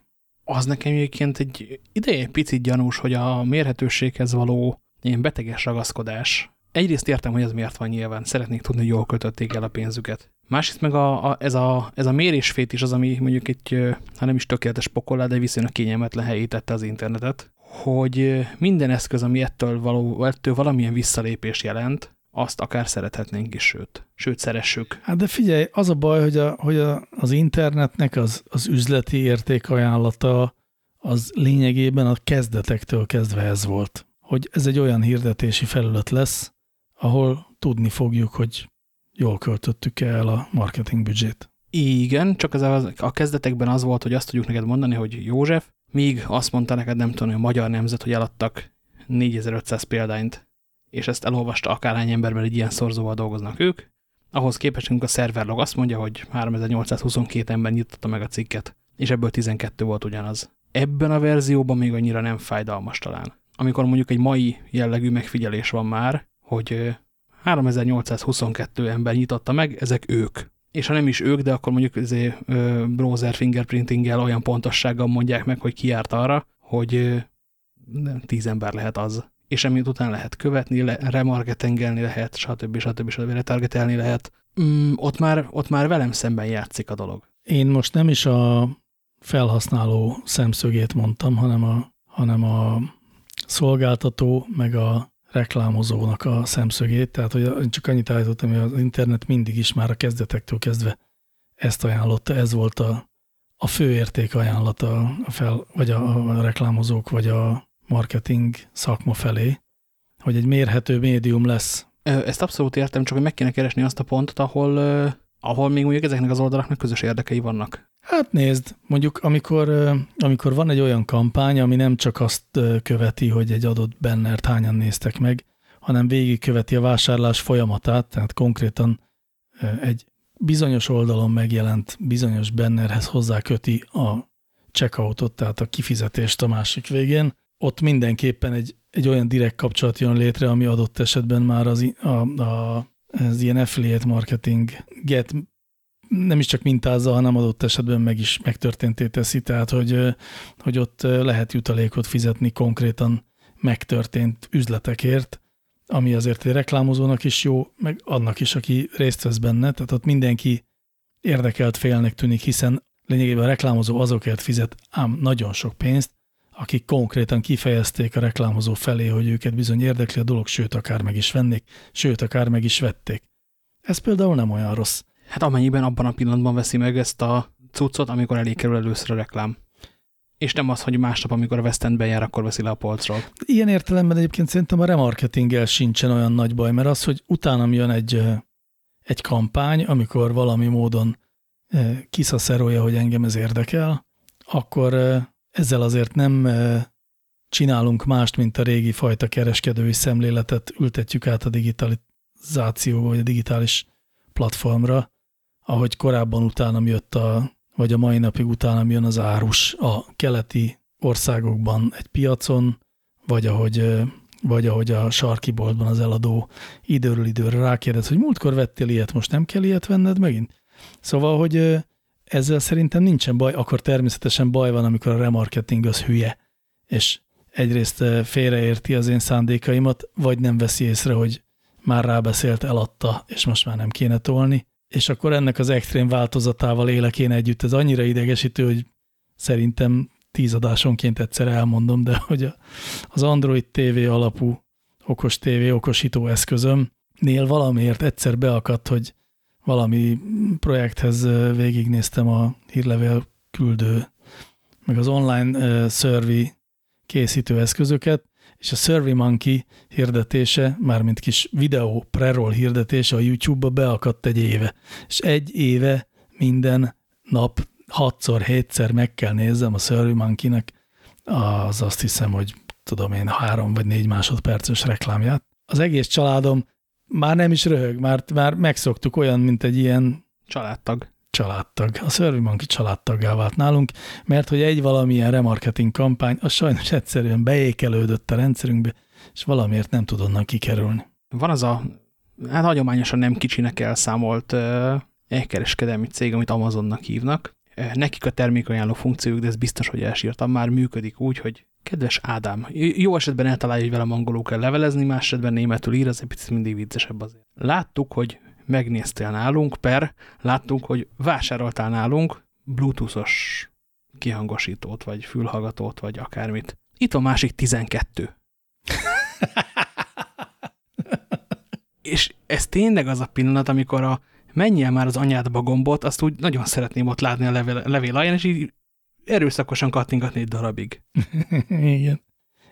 [SPEAKER 1] Az nekem egyébként egy ideje picit gyanús, hogy a mérhetőséghez való ilyen beteges ragaszkodás. Egyrészt értem, hogy ez miért van nyilván. Szeretnék tudni, hogy jól kötötték el a pénzüket. Másrészt meg a, a, ez, a, ez a mérésfét is az, ami mondjuk egy, ha nem is tökéletes pokollá, de viszonylag kényelmetlen helyé tette az internetet, hogy minden eszköz, ami ettől, való, ettől valamilyen visszalépés jelent, azt akár szerethetnénk is, sőt, sőt szeressük.
[SPEAKER 2] Hát de figyelj, az a baj, hogy, a, hogy a, az internetnek az, az üzleti értékajánlata az lényegében a kezdetektől kezdve ez volt. Hogy ez egy olyan hirdetési felület lesz, ahol tudni fogjuk, hogy jól költöttük el a marketing büdzsét.
[SPEAKER 1] Igen, csak az a, a kezdetekben az volt, hogy azt tudjuk neked mondani, hogy József, míg azt mondta neked, nem tudom, hogy a magyar nemzet, hogy eladtak 4500 példányt és ezt elolvasta akárhány ember, mert egy ilyen szorzóval dolgoznak ők. Ahhoz képest a szerverlog azt mondja, hogy 3822 ember nyitotta meg a cikket, és ebből 12 volt ugyanaz. Ebben a verzióban még annyira nem fájdalmas talán. Amikor mondjuk egy mai jellegű megfigyelés van már, hogy 3822 ember nyitotta meg, ezek ők. És ha nem is ők, de akkor mondjuk azért, browser fingerprintinggel olyan pontossággal mondják meg, hogy ki járt arra, hogy 10 ember lehet az és emiatt után lehet követni, le, remarketingelni lehet, stb. stb. stb. retargetelni lehet. Mm, ott, már, ott már velem szemben játszik a dolog.
[SPEAKER 2] Én most nem is a felhasználó szemszögét mondtam, hanem a, hanem a szolgáltató, meg a reklámozónak a szemszögét, tehát hogy csak annyit állítottam, hogy az internet mindig is már a kezdetektől kezdve ezt ajánlotta, ez volt a, a fő érték ajánlata a fel, vagy a, a reklámozók, vagy a marketing szakma felé, hogy egy mérhető médium lesz.
[SPEAKER 1] Ezt abszolút értem, csak hogy meg kéne keresni azt a pontot, ahol, ahol még mondjuk ezeknek az oldalaknak közös érdekei vannak.
[SPEAKER 2] Hát nézd, mondjuk amikor, amikor van egy olyan kampány, ami nem csak azt követi, hogy egy adott bennert hányan néztek meg, hanem végigköveti a vásárlás folyamatát, tehát konkrétan egy bizonyos oldalon megjelent bizonyos bennerhez hozzáköti a checkoutot, tehát a kifizetést a másik végén, ott mindenképpen egy, egy olyan direkt kapcsolat jön létre, ami adott esetben már az, a, a, az ilyen affiliate marketing get nem is csak mintázza, hanem adott esetben meg is megtörténté teszi, tehát hogy, hogy ott lehet jutalékot fizetni konkrétan megtörtént üzletekért, ami azért egy reklámozónak is jó, meg annak is, aki részt vesz benne, tehát ott mindenki érdekelt félnek tűnik, hiszen lényegében a reklámozó azokért fizet ám nagyon sok pénzt, akik konkrétan kifejezték a reklámozó felé, hogy őket bizony érdekli a dolog, sőt, akár meg is vennék, sőt, akár meg is vették. Ez például nem olyan rossz.
[SPEAKER 1] Hát amennyiben abban a pillanatban veszi meg ezt a cuccot, amikor elé kerül először a reklám. És nem az, hogy másnap, amikor a West Endben jár, akkor veszi le a polcról.
[SPEAKER 2] Ilyen értelemben egyébként szerintem a remarketinggel sincsen olyan nagy baj, mert az, hogy utána jön egy, egy kampány, amikor valami módon kiszaszerolja, hogy engem ez érdekel, akkor ezzel azért nem csinálunk mást, mint a régi fajta kereskedői szemléletet ültetjük át a digitalizáció vagy a digitális platformra, ahogy korábban utánam jött a, vagy a mai napig utánam jön az árus a keleti országokban egy piacon, vagy ahogy, vagy ahogy a sarki boltban az eladó időről időre rákérdez, hogy múltkor vettél ilyet, most nem kell ilyet venned megint? Szóval, hogy ezzel szerintem nincsen baj, akkor természetesen baj van, amikor a remarketing az hülye, és egyrészt eh, félreérti az én szándékaimat, vagy nem veszi észre, hogy már rábeszélt, eladta, és most már nem kéne tolni. és akkor ennek az extrém változatával élek én együtt. Ez annyira idegesítő, hogy szerintem tíz adásonként egyszer elmondom, de hogy az Android TV alapú okos TV, okosító eszközömnél valamiért egyszer beakadt, hogy valami projekthez végignéztem a hírlevél küldő, meg az online uh, szörvi készítő eszközöket, és a SurveyMonkey hirdetése, mármint kis videó preroll hirdetése a YouTube-ba beakadt egy éve. És egy éve minden nap hatszor, hétszer meg kell nézzem a SurveyMonkey-nek az azt hiszem, hogy tudom én, három vagy négy másodperces reklámját. Az egész családom már nem is röhög, már, már megszoktuk olyan, mint egy ilyen
[SPEAKER 1] családtag.
[SPEAKER 2] Családtag. A SurveyMonkey családtaggá vált nálunk, mert hogy egy valamilyen remarketing kampány, az sajnos egyszerűen beékelődött a rendszerünkbe, és valamiért nem tud onnan kikerülni.
[SPEAKER 1] Van az a, hát hagyományosan nem kicsinek elszámolt elkereskedelmi cég, amit Amazonnak hívnak. Nekik a termékajánló funkciójuk, de ez biztos, hogy elsírtam, már működik úgy, hogy Kedves Ádám, jó esetben eltalálja, hogy velem angolul kell levelezni, más esetben németül ír, az egy picit mindig viccesebb azért. Láttuk, hogy megnéztél nálunk, per, láttuk, hogy vásároltál nálunk bluetoothos kihangosítót, vagy fülhallgatót, vagy akármit. Itt a másik 12. És ez tényleg az a pillanat, amikor a menjél már az anyádba gombot, azt úgy nagyon szeretném ott látni a levél, levél alján, és így erőszakosan kattingatni egy darabig.
[SPEAKER 2] Igen.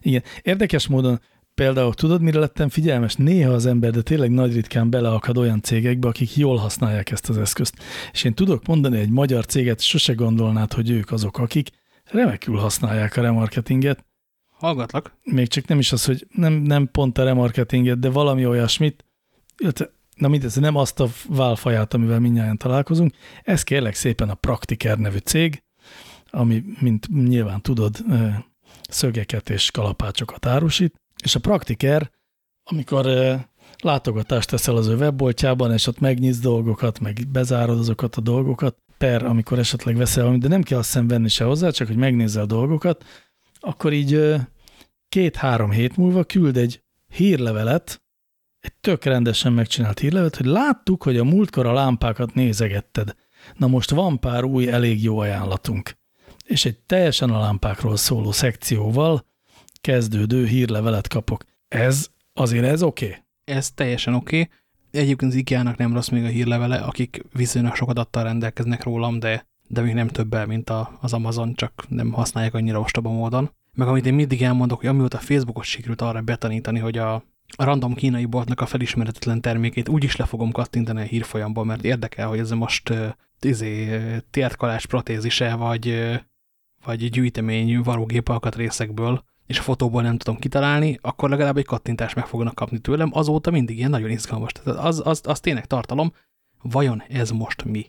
[SPEAKER 2] Igen. Érdekes módon például tudod, mire lettem figyelmes? Néha az ember, de tényleg nagy ritkán beleakad olyan cégekbe, akik jól használják ezt az eszközt. És én tudok mondani egy magyar céget, sose gondolnád, hogy ők azok, akik remekül használják a remarketinget.
[SPEAKER 1] Hallgatlak.
[SPEAKER 2] Még csak nem is az, hogy nem, nem pont a remarketinget, de valami olyasmit, illetve na mindez, nem azt a válfaját, amivel mindjárt találkozunk. Ez kérlek szépen a Praktiker nevű cég, ami, mint nyilván tudod, szögeket és kalapácsokat árusít, és a praktiker, amikor látogatást teszel az ő webboltjában, és ott megnyitsz dolgokat, meg bezárod azokat a dolgokat, per, amikor esetleg veszel valamit, de nem kell azt szem venni se hozzá, csak hogy megnézzel dolgokat, akkor így két-három hét múlva küld egy hírlevelet, egy tök rendesen megcsinált hírlevelet, hogy láttuk, hogy a múltkor a lámpákat nézegetted. Na most van pár új, elég jó ajánlatunk és egy teljesen a lámpákról szóló szekcióval kezdődő hírlevelet kapok. Ez azért ez oké? Okay?
[SPEAKER 1] Ez teljesen oké. Okay. Egyébként az IKEA-nak nem rossz még a hírlevele, akik viszonylag sok adattal rendelkeznek rólam, de, de még nem többel, mint a, az Amazon, csak nem használják annyira ostoba módon. Meg amit én mindig elmondok, hogy amióta Facebookot sikerült arra betanítani, hogy a, a random kínai boltnak a felismeretetlen termékét úgy is le fogom kattintani a hírfolyamból, mert érdekel, hogy ez most izé, tértkalás protézise, vagy, vagy gyűjtemény varógép alkatrészekből, és a fotóból nem tudom kitalálni, akkor legalább egy kattintást meg fognak kapni tőlem, azóta mindig ilyen nagyon izgalmas. Tehát az, az, az tényleg tartalom, vajon ez most mi?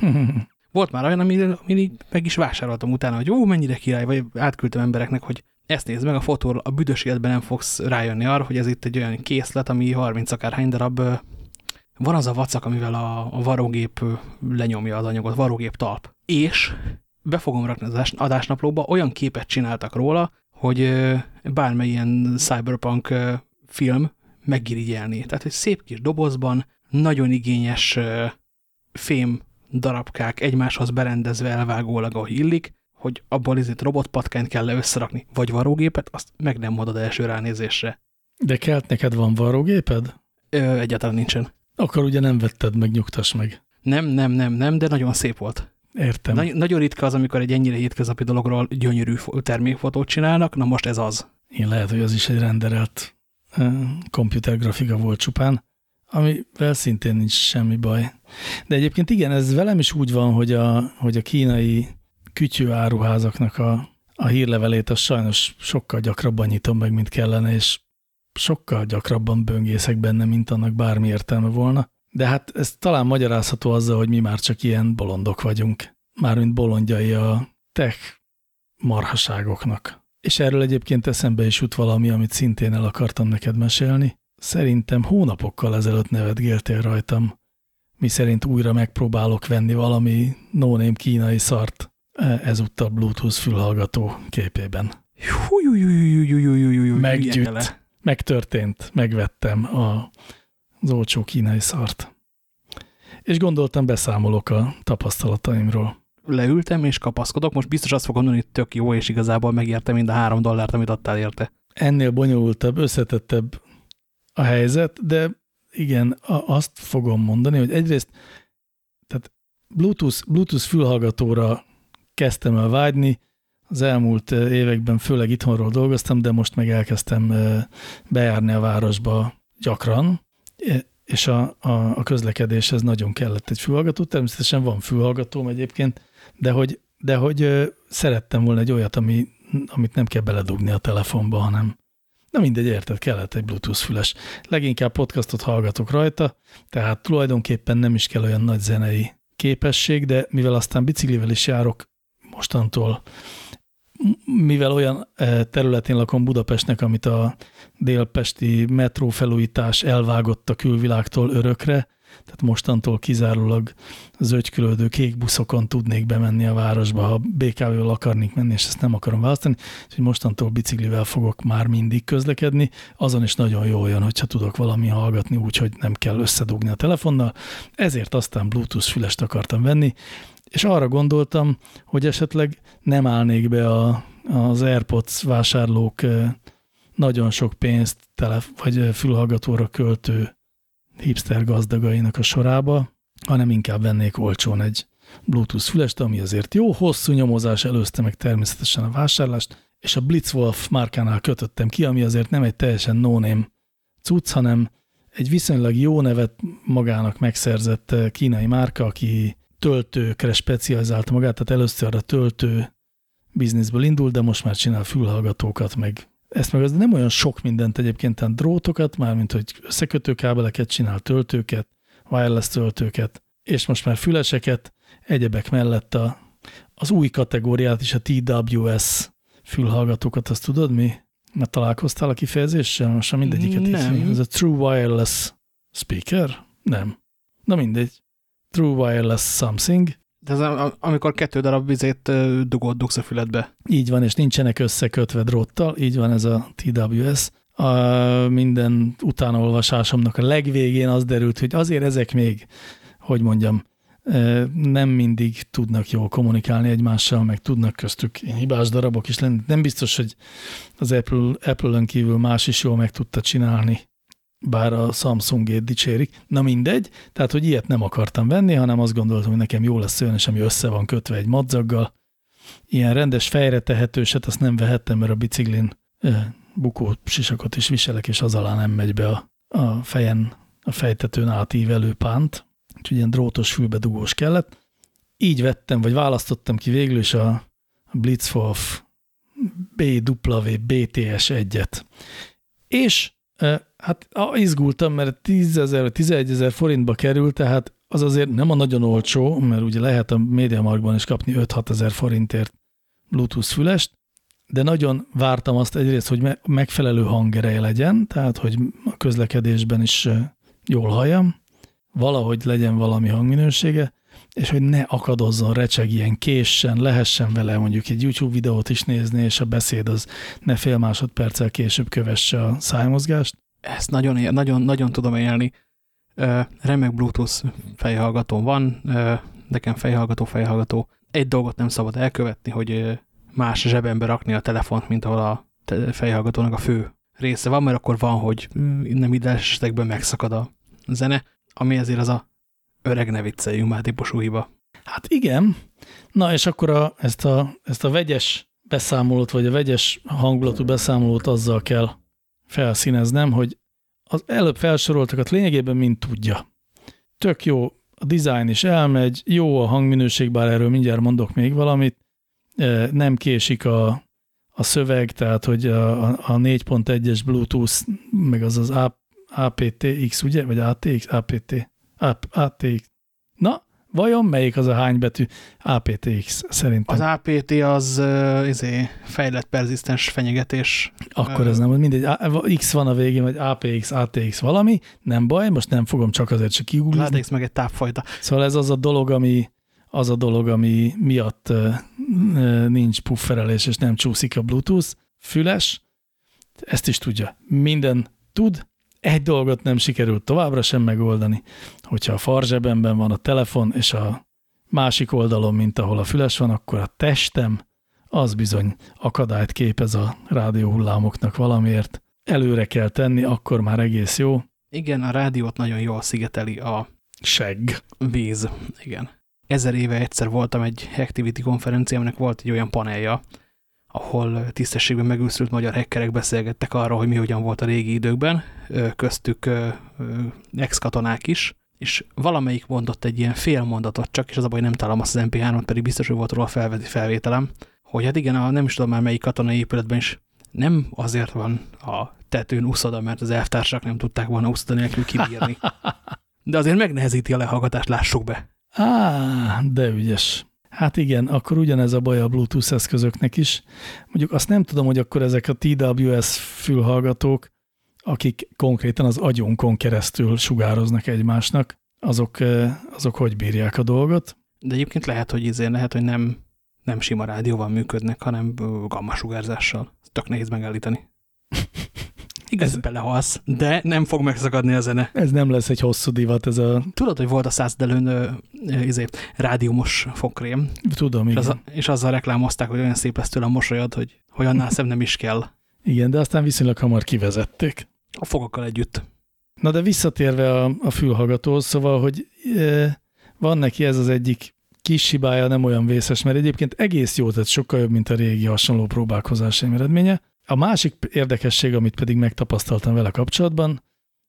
[SPEAKER 1] Volt már olyan, ami, ami meg is vásároltam utána, hogy ó, mennyire király, vagy átküldtem embereknek, hogy ezt nézd meg, a fotóról a büdös életben nem fogsz rájönni arra, hogy ez itt egy olyan készlet, ami 30 akárhány darab, van az a vacak, amivel a, a varógép lenyomja az anyagot, varógép talp. És be fogom rakni az adásnaplóba, olyan képet csináltak róla, hogy bármely ilyen cyberpunk film megirigyelni. Tehát egy szép kis dobozban, nagyon igényes fém darabkák egymáshoz berendezve elvágólag, ahogy illik, hogy abból ezért robotpatkányt kell -e összerakni, vagy varógépet, azt meg nem mondod első ránézésre.
[SPEAKER 2] De kelt neked van varógéped?
[SPEAKER 1] Ö, egyáltalán nincsen.
[SPEAKER 2] Akkor ugye nem vetted meg, nyugtass meg.
[SPEAKER 1] Nem, nem, nem, nem, de nagyon szép volt.
[SPEAKER 2] Értem.
[SPEAKER 1] Nagy, nagyon ritka az, amikor egy ennyire hétköznapi dologról gyönyörű termékfotót csinálnak, na most ez az.
[SPEAKER 2] Én lehet, hogy az is egy renderelt komputergrafika volt csupán, amivel szintén nincs semmi baj. De egyébként igen, ez velem is úgy van, hogy a, hogy a kínai kütyőáruházaknak a, a hírlevelét az sajnos sokkal gyakrabban nyitom meg, mint kellene, és sokkal gyakrabban böngészek benne, mint annak bármi értelme volna. De hát ez talán magyarázható azzal, hogy mi már csak ilyen bolondok vagyunk. Mármint bolondjai a tech marhaságoknak. És erről egyébként eszembe is jut valami, amit szintén el akartam neked mesélni. Szerintem hónapokkal ezelőtt nevetgéltél rajtam, mi szerint újra megpróbálok venni valami no kínai szart e, ezúttal Bluetooth fülhallgató képében. Meggyűjt, megtörtént, megvettem a az olcsó kínai szart. és gondoltam beszámolok a tapasztalataimról.
[SPEAKER 1] Leültem és kapaszkodok, most biztos azt fogom mondani, hogy tök jó, és igazából megérte mind a három dollárt, amit adtál érte.
[SPEAKER 2] Ennél bonyolultabb, összetettebb a helyzet, de igen, azt fogom mondani, hogy egyrészt tehát Bluetooth, Bluetooth fülhallgatóra kezdtem el vágyni, az elmúlt években főleg itthonról dolgoztam, de most meg elkezdtem bejárni a városba gyakran, és a, a, a közlekedéshez nagyon kellett egy fülhallgató. Természetesen van fülhallgatóm egyébként, de hogy, de hogy szerettem volna egy olyat, ami, amit nem kell beledugni a telefonba, hanem Na mindegy, érted, kellett egy Bluetooth füles. Leginkább podcastot hallgatok rajta, tehát tulajdonképpen nem is kell olyan nagy zenei képesség, de mivel aztán biciklivel is járok mostantól, mivel olyan területén lakom Budapestnek, amit a délpesti metrófelújítás elvágott a külvilágtól örökre, tehát mostantól kizárólag zögykülődő kék buszokon tudnék bemenni a városba, ha BKV-vel akarnék menni, és ezt nem akarom választani, úgyhogy mostantól biciklivel fogok már mindig közlekedni, azon is nagyon jó olyan, hogyha tudok valami hallgatni úgy, hogy nem kell összedugni a telefonnal, ezért aztán Bluetooth fülest akartam venni, és arra gondoltam, hogy esetleg nem állnék be a, az AirPods vásárlók nagyon sok pénzt tele, vagy fülhallgatóra költő hipster gazdagainak a sorába, hanem inkább vennék olcsón egy Bluetooth fülest, ami azért jó, hosszú nyomozás előzte meg természetesen a vásárlást, és a Blitzwolf márkánál kötöttem ki, ami azért nem egy teljesen no-name cucc, hanem egy viszonylag jó nevet magának megszerzett kínai márka, aki töltőkre specializálta magát, tehát először a töltő bizniszből indult, de most már csinál fülhallgatókat, meg ezt meg az nem olyan sok mindent egyébként, tehát drótokat, mármint hogy összekötőkábeleket csinál, töltőket, wireless töltőket, és most már füleseket, egyebek mellett a, az új kategóriát is, a TWS fülhallgatókat, azt tudod mi? Mert találkoztál a kifejezéssel? Most mindegyiket
[SPEAKER 1] Nem.
[SPEAKER 2] Ez a True Wireless Speaker? Nem. Na mindegy. True Wireless Something.
[SPEAKER 1] De ez amikor kettő darab vizét dugod, dugsz a füledbe.
[SPEAKER 2] Így van, és nincsenek összekötve dróttal, így van ez a TWS. A minden utánolvasásomnak a legvégén az derült, hogy azért ezek még, hogy mondjam, nem mindig tudnak jól kommunikálni egymással, meg tudnak köztük hibás darabok is lenni. Nem biztos, hogy az Apple, Apple-ön kívül más is jól meg tudta csinálni bár a Samsungét dicsérik. Na mindegy, tehát, hogy ilyet nem akartam venni, hanem azt gondoltam, hogy nekem jó lesz olyan, és ami össze van kötve egy madzaggal. Ilyen rendes fejre tehetőset azt nem vehettem, mert a biciklin bukó sisakot is viselek, és az alá nem megy be a, a fejen, a fejtetőn átívelő pánt. Úgyhogy ilyen drótos fülbedugós kellett. Így vettem, vagy választottam ki végül is a Blitzwolf BW BTS 1-et. És Hát izgultam, mert 10 ezer, 11 ezer forintba került, tehát az azért nem a nagyon olcsó, mert ugye lehet a MediaMarkban is kapni 5-6 ezer forintért Bluetooth fülest, de nagyon vártam azt egyrészt, hogy megfelelő hangereje legyen, tehát hogy a közlekedésben is jól halljam, valahogy legyen valami hangminősége, és hogy ne akadozzon, recsegjen, késsen, lehessen vele mondjuk egy YouTube videót is nézni, és a beszéd az ne fél másodperccel később kövesse a szájmozgást.
[SPEAKER 1] Ezt nagyon, nagyon, nagyon tudom élni. Remek Bluetooth fejhallgató van, nekem fejhallgató, fejhallgató. Egy dolgot nem szabad elkövetni, hogy más zsebembe rakni a telefont, mint ahol a fejhallgatónak a fő része van, mert akkor van, hogy nem ide esetekben megszakad a zene, ami ezért az a öreg ne vicceljünk már típusú hiba.
[SPEAKER 2] Hát igen. Na és akkor a, ezt, a, ezt a vegyes beszámolót, vagy a vegyes hangulatú beszámolót azzal kell felszíneznem, hogy az előbb felsoroltakat lényegében mind tudja. Tök jó, a design is elmegy, jó a hangminőség, bár erről mindjárt mondok még valamit, e, nem késik a, a szöveg, tehát hogy a, a 4.1-es Bluetooth, meg az az APTX, ugye? Vagy ATX, APT, ATX. Na, vajon melyik az a hány betű? APTX szerintem.
[SPEAKER 1] Az APT az uh, izé, fejlett perzisztens fenyegetés.
[SPEAKER 2] Akkor ez nem, mindegy, X van a végén, vagy APX, ATX valami, nem baj, most nem fogom csak azért csak kiugulni.
[SPEAKER 1] ATX meg egy tápfajta.
[SPEAKER 2] Szóval ez az a dolog, ami az a dolog, ami miatt uh, nincs pufferelés, és nem csúszik a Bluetooth füles. Ezt is tudja. Minden tud, egy dolgot nem sikerült továbbra sem megoldani, hogyha a farzsebemben van a telefon, és a másik oldalon, mint ahol a füles van, akkor a testem az bizony akadályt képez a rádióhullámoknak valamiért. Előre kell tenni, akkor már egész jó.
[SPEAKER 1] Igen, a rádiót nagyon jól szigeteli a
[SPEAKER 2] Segg.
[SPEAKER 1] víz. Igen. Ezer éve egyszer voltam egy Activity konferenciámnak volt egy olyan panelja, ahol tisztességben megőszült magyar hackerek beszélgettek arról, hogy mi hogyan volt a régi időkben, köztük ex-katonák is, és valamelyik mondott egy ilyen fél mondatot csak, és az a baj nem találom azt az MP3-ot, pedig biztos, hogy volt róla felvételem, hogy hát igen, a, nem is tudom már melyik katonai épületben is nem azért van a tetőn uszoda, mert az elvtársak nem tudták volna uszoda nélkül kibírni. De azért megnehezíti a lehallgatást, lássuk be.
[SPEAKER 2] Á, de ügyes. Hát igen, akkor ugyanez a baj a Bluetooth eszközöknek is. Mondjuk azt nem tudom, hogy akkor ezek a TWS fülhallgatók, akik konkrétan az agyonkon keresztül sugároznak egymásnak, azok, azok hogy bírják a dolgot.
[SPEAKER 1] De egyébként lehet, hogy izén lehet, hogy nem, nem sima rádióval működnek, hanem gamma sugárzással. Tök nehéz megállítani. Igaz, ez, belehalsz, de nem fog megszakadni a zene.
[SPEAKER 2] Ez nem lesz egy hosszú divat, ez a...
[SPEAKER 1] Tudod, hogy volt a századelőn izé, rádiumos fokrém?
[SPEAKER 2] Tudom,
[SPEAKER 1] és,
[SPEAKER 2] igen.
[SPEAKER 1] Az, és azzal reklámozták, hogy olyan szép lesz tőle a mosolyod, hogy, hogy annál szem nem is kell.
[SPEAKER 2] Igen, de aztán viszonylag hamar kivezették.
[SPEAKER 1] A fogakkal együtt.
[SPEAKER 2] Na de visszatérve a, a fülhallgató, szóval, hogy e, van neki ez az egyik kis hibája, nem olyan vészes, mert egyébként egész jó, tehát sokkal jobb, mint a régi hasonló próbálkozásaim eredménye. A másik érdekesség, amit pedig megtapasztaltam vele kapcsolatban,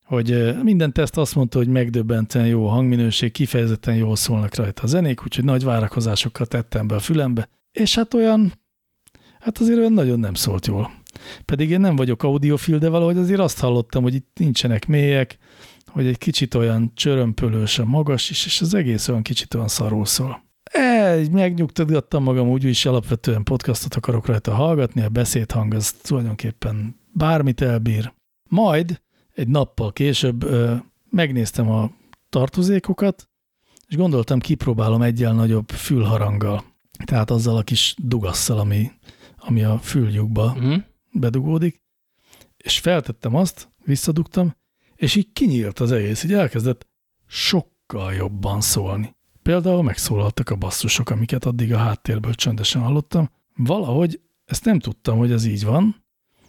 [SPEAKER 2] hogy minden teszt azt mondta, hogy megdöbbentően jó a hangminőség, kifejezetten jól szólnak rajta a zenék, úgyhogy nagy várakozásokkal tettem be a fülembe, és hát olyan, hát azért olyan nagyon nem szólt jól. Pedig én nem vagyok audiofil, de valahogy azért azt hallottam, hogy itt nincsenek mélyek, hogy egy kicsit olyan csörömpölős a magas is, és az egész olyan kicsit olyan szarul szól. Egy, megnyugtatgattam magam, úgy is alapvetően podcastot akarok rajta hallgatni, a beszédhang az tulajdonképpen bármit elbír. Majd egy nappal később ö, megnéztem a tartozékokat, és gondoltam, kipróbálom egyel nagyobb fülharanggal. Tehát azzal a kis dugasszal, ami, ami a füljukba mm. bedugódik. És feltettem azt, visszadugtam, és így kinyílt az egész, így elkezdett sokkal jobban szólni. Például megszólaltak a basszusok, amiket addig a háttérből csöndesen hallottam. Valahogy ezt nem tudtam, hogy ez így van,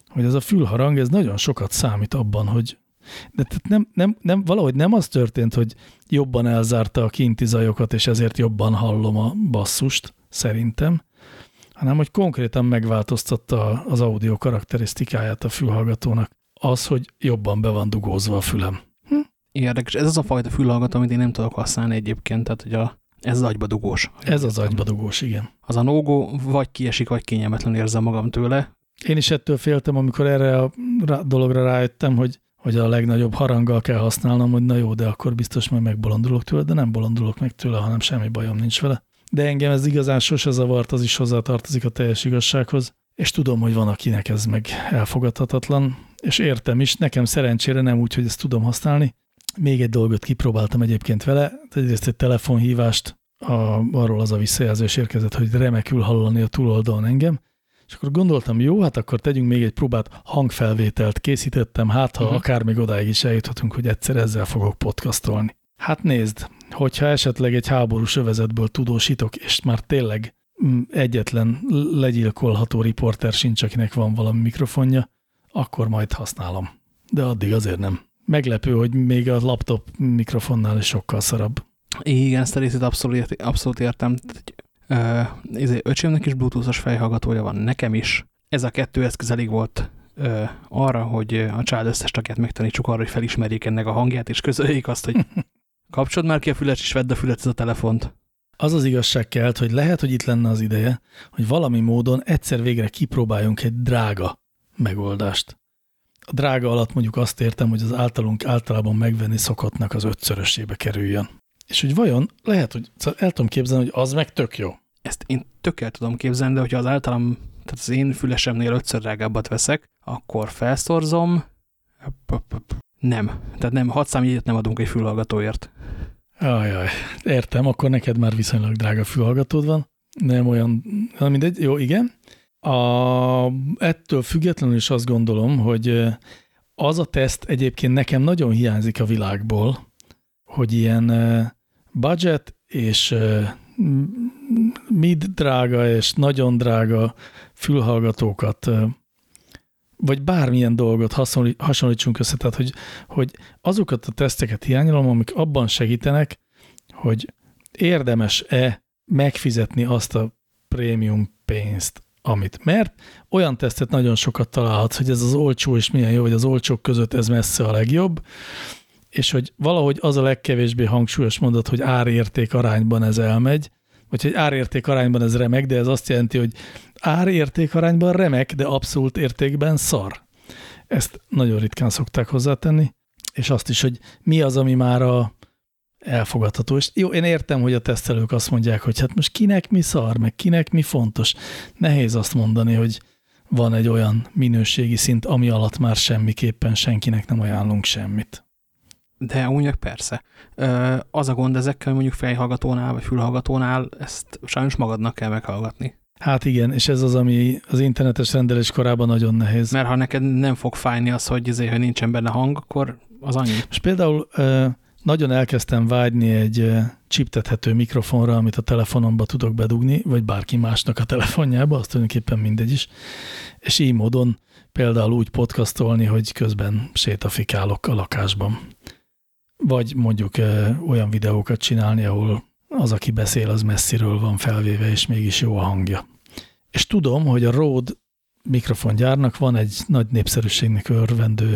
[SPEAKER 2] hogy ez a fülharang, ez nagyon sokat számít abban, hogy de tehát nem, nem, nem, valahogy nem az történt, hogy jobban elzárta a kinti zajokat, és ezért jobban hallom a basszust, szerintem, hanem hogy konkrétan megváltoztatta az audio karakterisztikáját a fülhallgatónak. Az, hogy jobban be van dugózva a fülem.
[SPEAKER 1] Érdekes. Ez az a fajta fülhallgató, amit én nem tudok használni egyébként, tehát hogy a, ez az agybadugós.
[SPEAKER 2] Ez az agybadugós, igen.
[SPEAKER 1] Az a nógó vagy kiesik, vagy kényelmetlen érzem magam tőle.
[SPEAKER 2] Én is ettől féltem, amikor erre a dologra rájöttem, hogy, hogy a legnagyobb haranggal kell használnom, hogy na jó, de akkor biztos majd megbolondulok tőle, de nem bolondulok meg tőle, hanem semmi bajom nincs vele. De engem ez igazán sose zavart, az is hozzátartozik a teljes igazsághoz, és tudom, hogy van, akinek ez meg elfogadhatatlan, és értem is, nekem szerencsére nem úgy, hogy ezt tudom használni, még egy dolgot kipróbáltam egyébként vele, egyrészt egy telefonhívást, a, arról az a visszajelzés érkezett, hogy remekül hallani a túloldalon engem, és akkor gondoltam, jó, hát akkor tegyünk még egy próbát, hangfelvételt készítettem, hát ha uh mhm. -huh. akár még odáig is eljuthatunk, hogy egyszer ezzel fogok podcastolni. Hát nézd, hogyha esetleg egy háborús övezetből tudósítok, és már tényleg mm, egyetlen legyilkolható riporter sincs, akinek van valami mikrofonja, akkor majd használom. De addig azért nem meglepő, hogy még a laptop mikrofonnál is sokkal szarabb.
[SPEAKER 1] Igen, ezt a részét abszolút, abszolút értem. Uh, öcsémnek is bluetoothos fejhallgatója van, nekem is. Ez a kettő eszköz elég volt uh, arra, hogy a család összes tagját megtanítsuk arra, hogy felismerjék ennek a hangját, és közöljék azt, hogy kapcsolod már ki a fület, és vedd a fület ez a telefont.
[SPEAKER 2] Az az igazság kelt, hogy lehet, hogy itt lenne az ideje, hogy valami módon egyszer végre kipróbáljunk egy drága megoldást. A drága alatt mondjuk azt értem, hogy az általunk általában megvenni szokottnak az ötszörösébe kerüljön. És hogy vajon lehet, hogy szóval el tudom képzelni, hogy az meg tök jó.
[SPEAKER 1] Ezt én tök el tudom képzelni, de hogyha az általam, tehát az én fülesemnél ötször drágábbat veszek, akkor felszorzom, nem. Tehát nem, hat számjegyet nem adunk egy fülhallgatóért.
[SPEAKER 2] Ajaj, értem, akkor neked már viszonylag drága fülhallgatód van. Nem olyan, mindegy, jó, igen. A, ettől függetlenül is azt gondolom, hogy az a teszt egyébként nekem nagyon hiányzik a világból, hogy ilyen budget és mid drága és nagyon drága fülhallgatókat, vagy bármilyen dolgot hasonlítsunk össze, tehát hogy, hogy azokat a teszteket hiányolom, amik abban segítenek, hogy érdemes-e megfizetni azt a prémium pénzt, amit. Mert olyan tesztet nagyon sokat találhatsz, hogy ez az olcsó és milyen jó, hogy az olcsók között ez messze a legjobb, és hogy valahogy az a legkevésbé hangsúlyos mondat, hogy árérték arányban ez elmegy, vagy hogy árérték arányban ez remek, de ez azt jelenti, hogy árérték arányban remek, de abszolút értékben szar. Ezt nagyon ritkán szokták hozzátenni, és azt is, hogy mi az, ami már a elfogadható. És jó, én értem, hogy a tesztelők azt mondják, hogy hát most kinek mi szar, meg kinek mi fontos. Nehéz azt mondani, hogy van egy olyan minőségi szint, ami alatt már semmiképpen senkinek nem ajánlunk semmit.
[SPEAKER 1] De úgy persze. Az a gond ezekkel, mondjuk fejhallgatónál vagy fülhallgatónál, ezt sajnos magadnak kell meghallgatni.
[SPEAKER 2] Hát igen, és ez az, ami az internetes rendelés korában nagyon nehéz.
[SPEAKER 1] Mert ha neked nem fog fájni az, hogy, azért, hogy nincsen benne hang, akkor az annyi.
[SPEAKER 2] És például nagyon elkezdtem vágyni egy csiptethető mikrofonra, amit a telefonomba tudok bedugni, vagy bárki másnak a telefonjába, azt tulajdonképpen mindegy is. És így módon például úgy podcastolni, hogy közben sétafikálok a lakásban. Vagy mondjuk olyan videókat csinálni, ahol az, aki beszél, az messziről van felvéve, és mégis jó a hangja. És tudom, hogy a Rode mikrofongyárnak van egy nagy népszerűségnek örvendő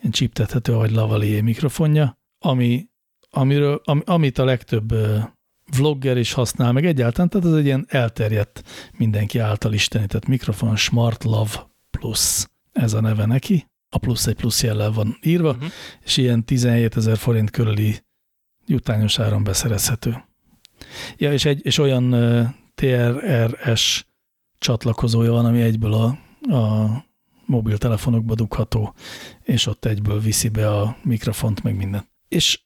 [SPEAKER 2] ilyen csiptethető, vagy lavalier mikrofonja, ami, amiről, am, amit a legtöbb vlogger is használ, meg egyáltalán, tehát ez egy ilyen elterjedt mindenki által istenített mikrofon, Smart Love Plus, ez a neve neki. A plusz egy plusz jellel van írva, uh mhm. -huh. és ilyen 17 ezer forint körüli jutányos áron beszerezhető. Ja, és, egy, és olyan uh, TRRS csatlakozója van, ami egyből a, a mobiltelefonokba dugható, és ott egyből viszi be a mikrofont, meg mindent és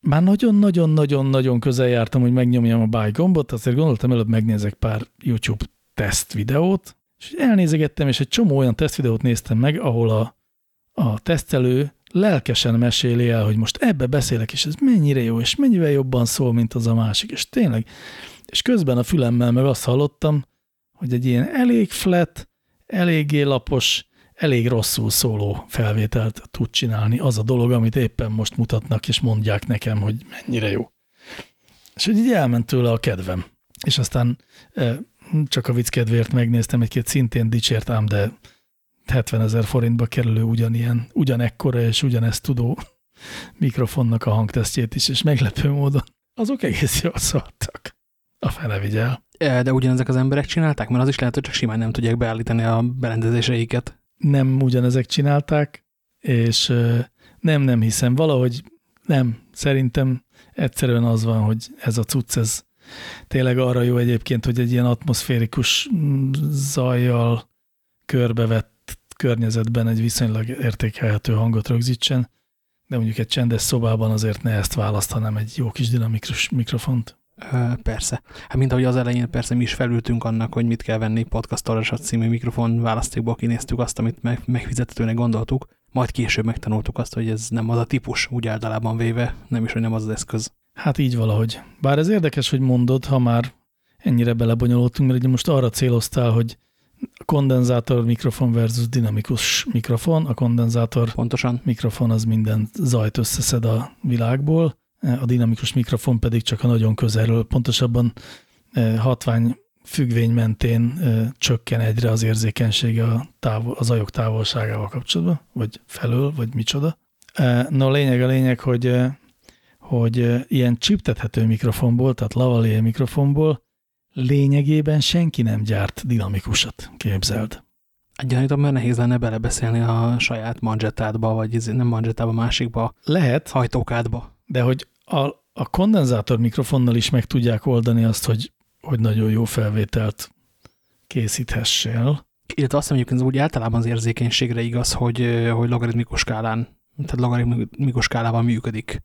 [SPEAKER 2] már nagyon-nagyon-nagyon-nagyon közel jártam, hogy megnyomjam a buy gombot, azért gondoltam előbb megnézek pár YouTube teszt videót, és elnézegettem, és egy csomó olyan tesztvideót néztem meg, ahol a, a tesztelő lelkesen meséli el, hogy most ebbe beszélek, és ez mennyire jó, és mennyivel jobban szól, mint az a másik, és tényleg. És közben a fülemmel meg azt hallottam, hogy egy ilyen elég flat, eléggé lapos, elég rosszul szóló felvételt tud csinálni az a dolog, amit éppen most mutatnak, és mondják nekem, hogy mennyire jó. És hogy így elment tőle a kedvem. És aztán e, csak a vicc kedvéért megnéztem egy-két szintén dicsért ám, de 70 ezer forintba kerülő ugyanilyen, ugyanekkora és ugyanezt tudó mikrofonnak a hangtesztjét is, és meglepő módon azok egész jól szóltak. A fele vigyel.
[SPEAKER 1] E, de ugyanezek az emberek csinálták? Mert az is lehet, hogy csak simán nem tudják beállítani a berendezéseiket
[SPEAKER 2] nem ugyanezek csinálták, és nem, nem hiszem, valahogy nem, szerintem egyszerűen az van, hogy ez a cucc, ez tényleg arra jó egyébként, hogy egy ilyen atmoszférikus zajjal körbevett környezetben egy viszonylag értékelhető hangot rögzítsen, de mondjuk egy csendes szobában azért ne ezt választ, hanem egy jó kis dinamikus mikrofont.
[SPEAKER 1] Persze. Hát mint ahogy az elején persze mi is felültünk annak, hogy mit kell venni podcast Arasat című mikrofon választékból kinéztük azt, amit meg, megfizethetőnek gondoltuk, majd később megtanultuk azt, hogy ez nem az a típus, úgy általában véve, nem is, hogy nem az az eszköz.
[SPEAKER 2] Hát így valahogy. Bár ez érdekes, hogy mondod, ha már ennyire belebonyolultunk, mert ugye most arra céloztál, hogy kondenzátor mikrofon versus dinamikus mikrofon. A kondenzátor
[SPEAKER 1] Pontosan.
[SPEAKER 2] mikrofon az minden zajt összeszed a világból, a dinamikus mikrofon pedig csak a nagyon közelről, pontosabban e, hatvány függvény mentén e, csökken egyre az érzékenysége a, távol, az ajok távolságával kapcsolatban, vagy felől, vagy micsoda. E, no, a lényeg a lényeg, hogy, hogy ilyen csiptethető mikrofonból, tehát lavalier mikrofonból lényegében senki nem gyárt dinamikusat, képzeld.
[SPEAKER 1] Gyanítom, mert nehéz lenne belebeszélni a saját manzsetádba, vagy nem manzsetába, másikba.
[SPEAKER 2] Lehet.
[SPEAKER 1] Hajtókádba.
[SPEAKER 2] De hogy a, a kondenzátor mikrofonnal is meg tudják oldani azt, hogy, hogy nagyon jó felvételt készíthessél.
[SPEAKER 1] Illetve azt mondjuk, ez úgy általában az érzékenységre igaz, hogy, hogy logaritmikus skálán, tehát logaritmikus skálában működik.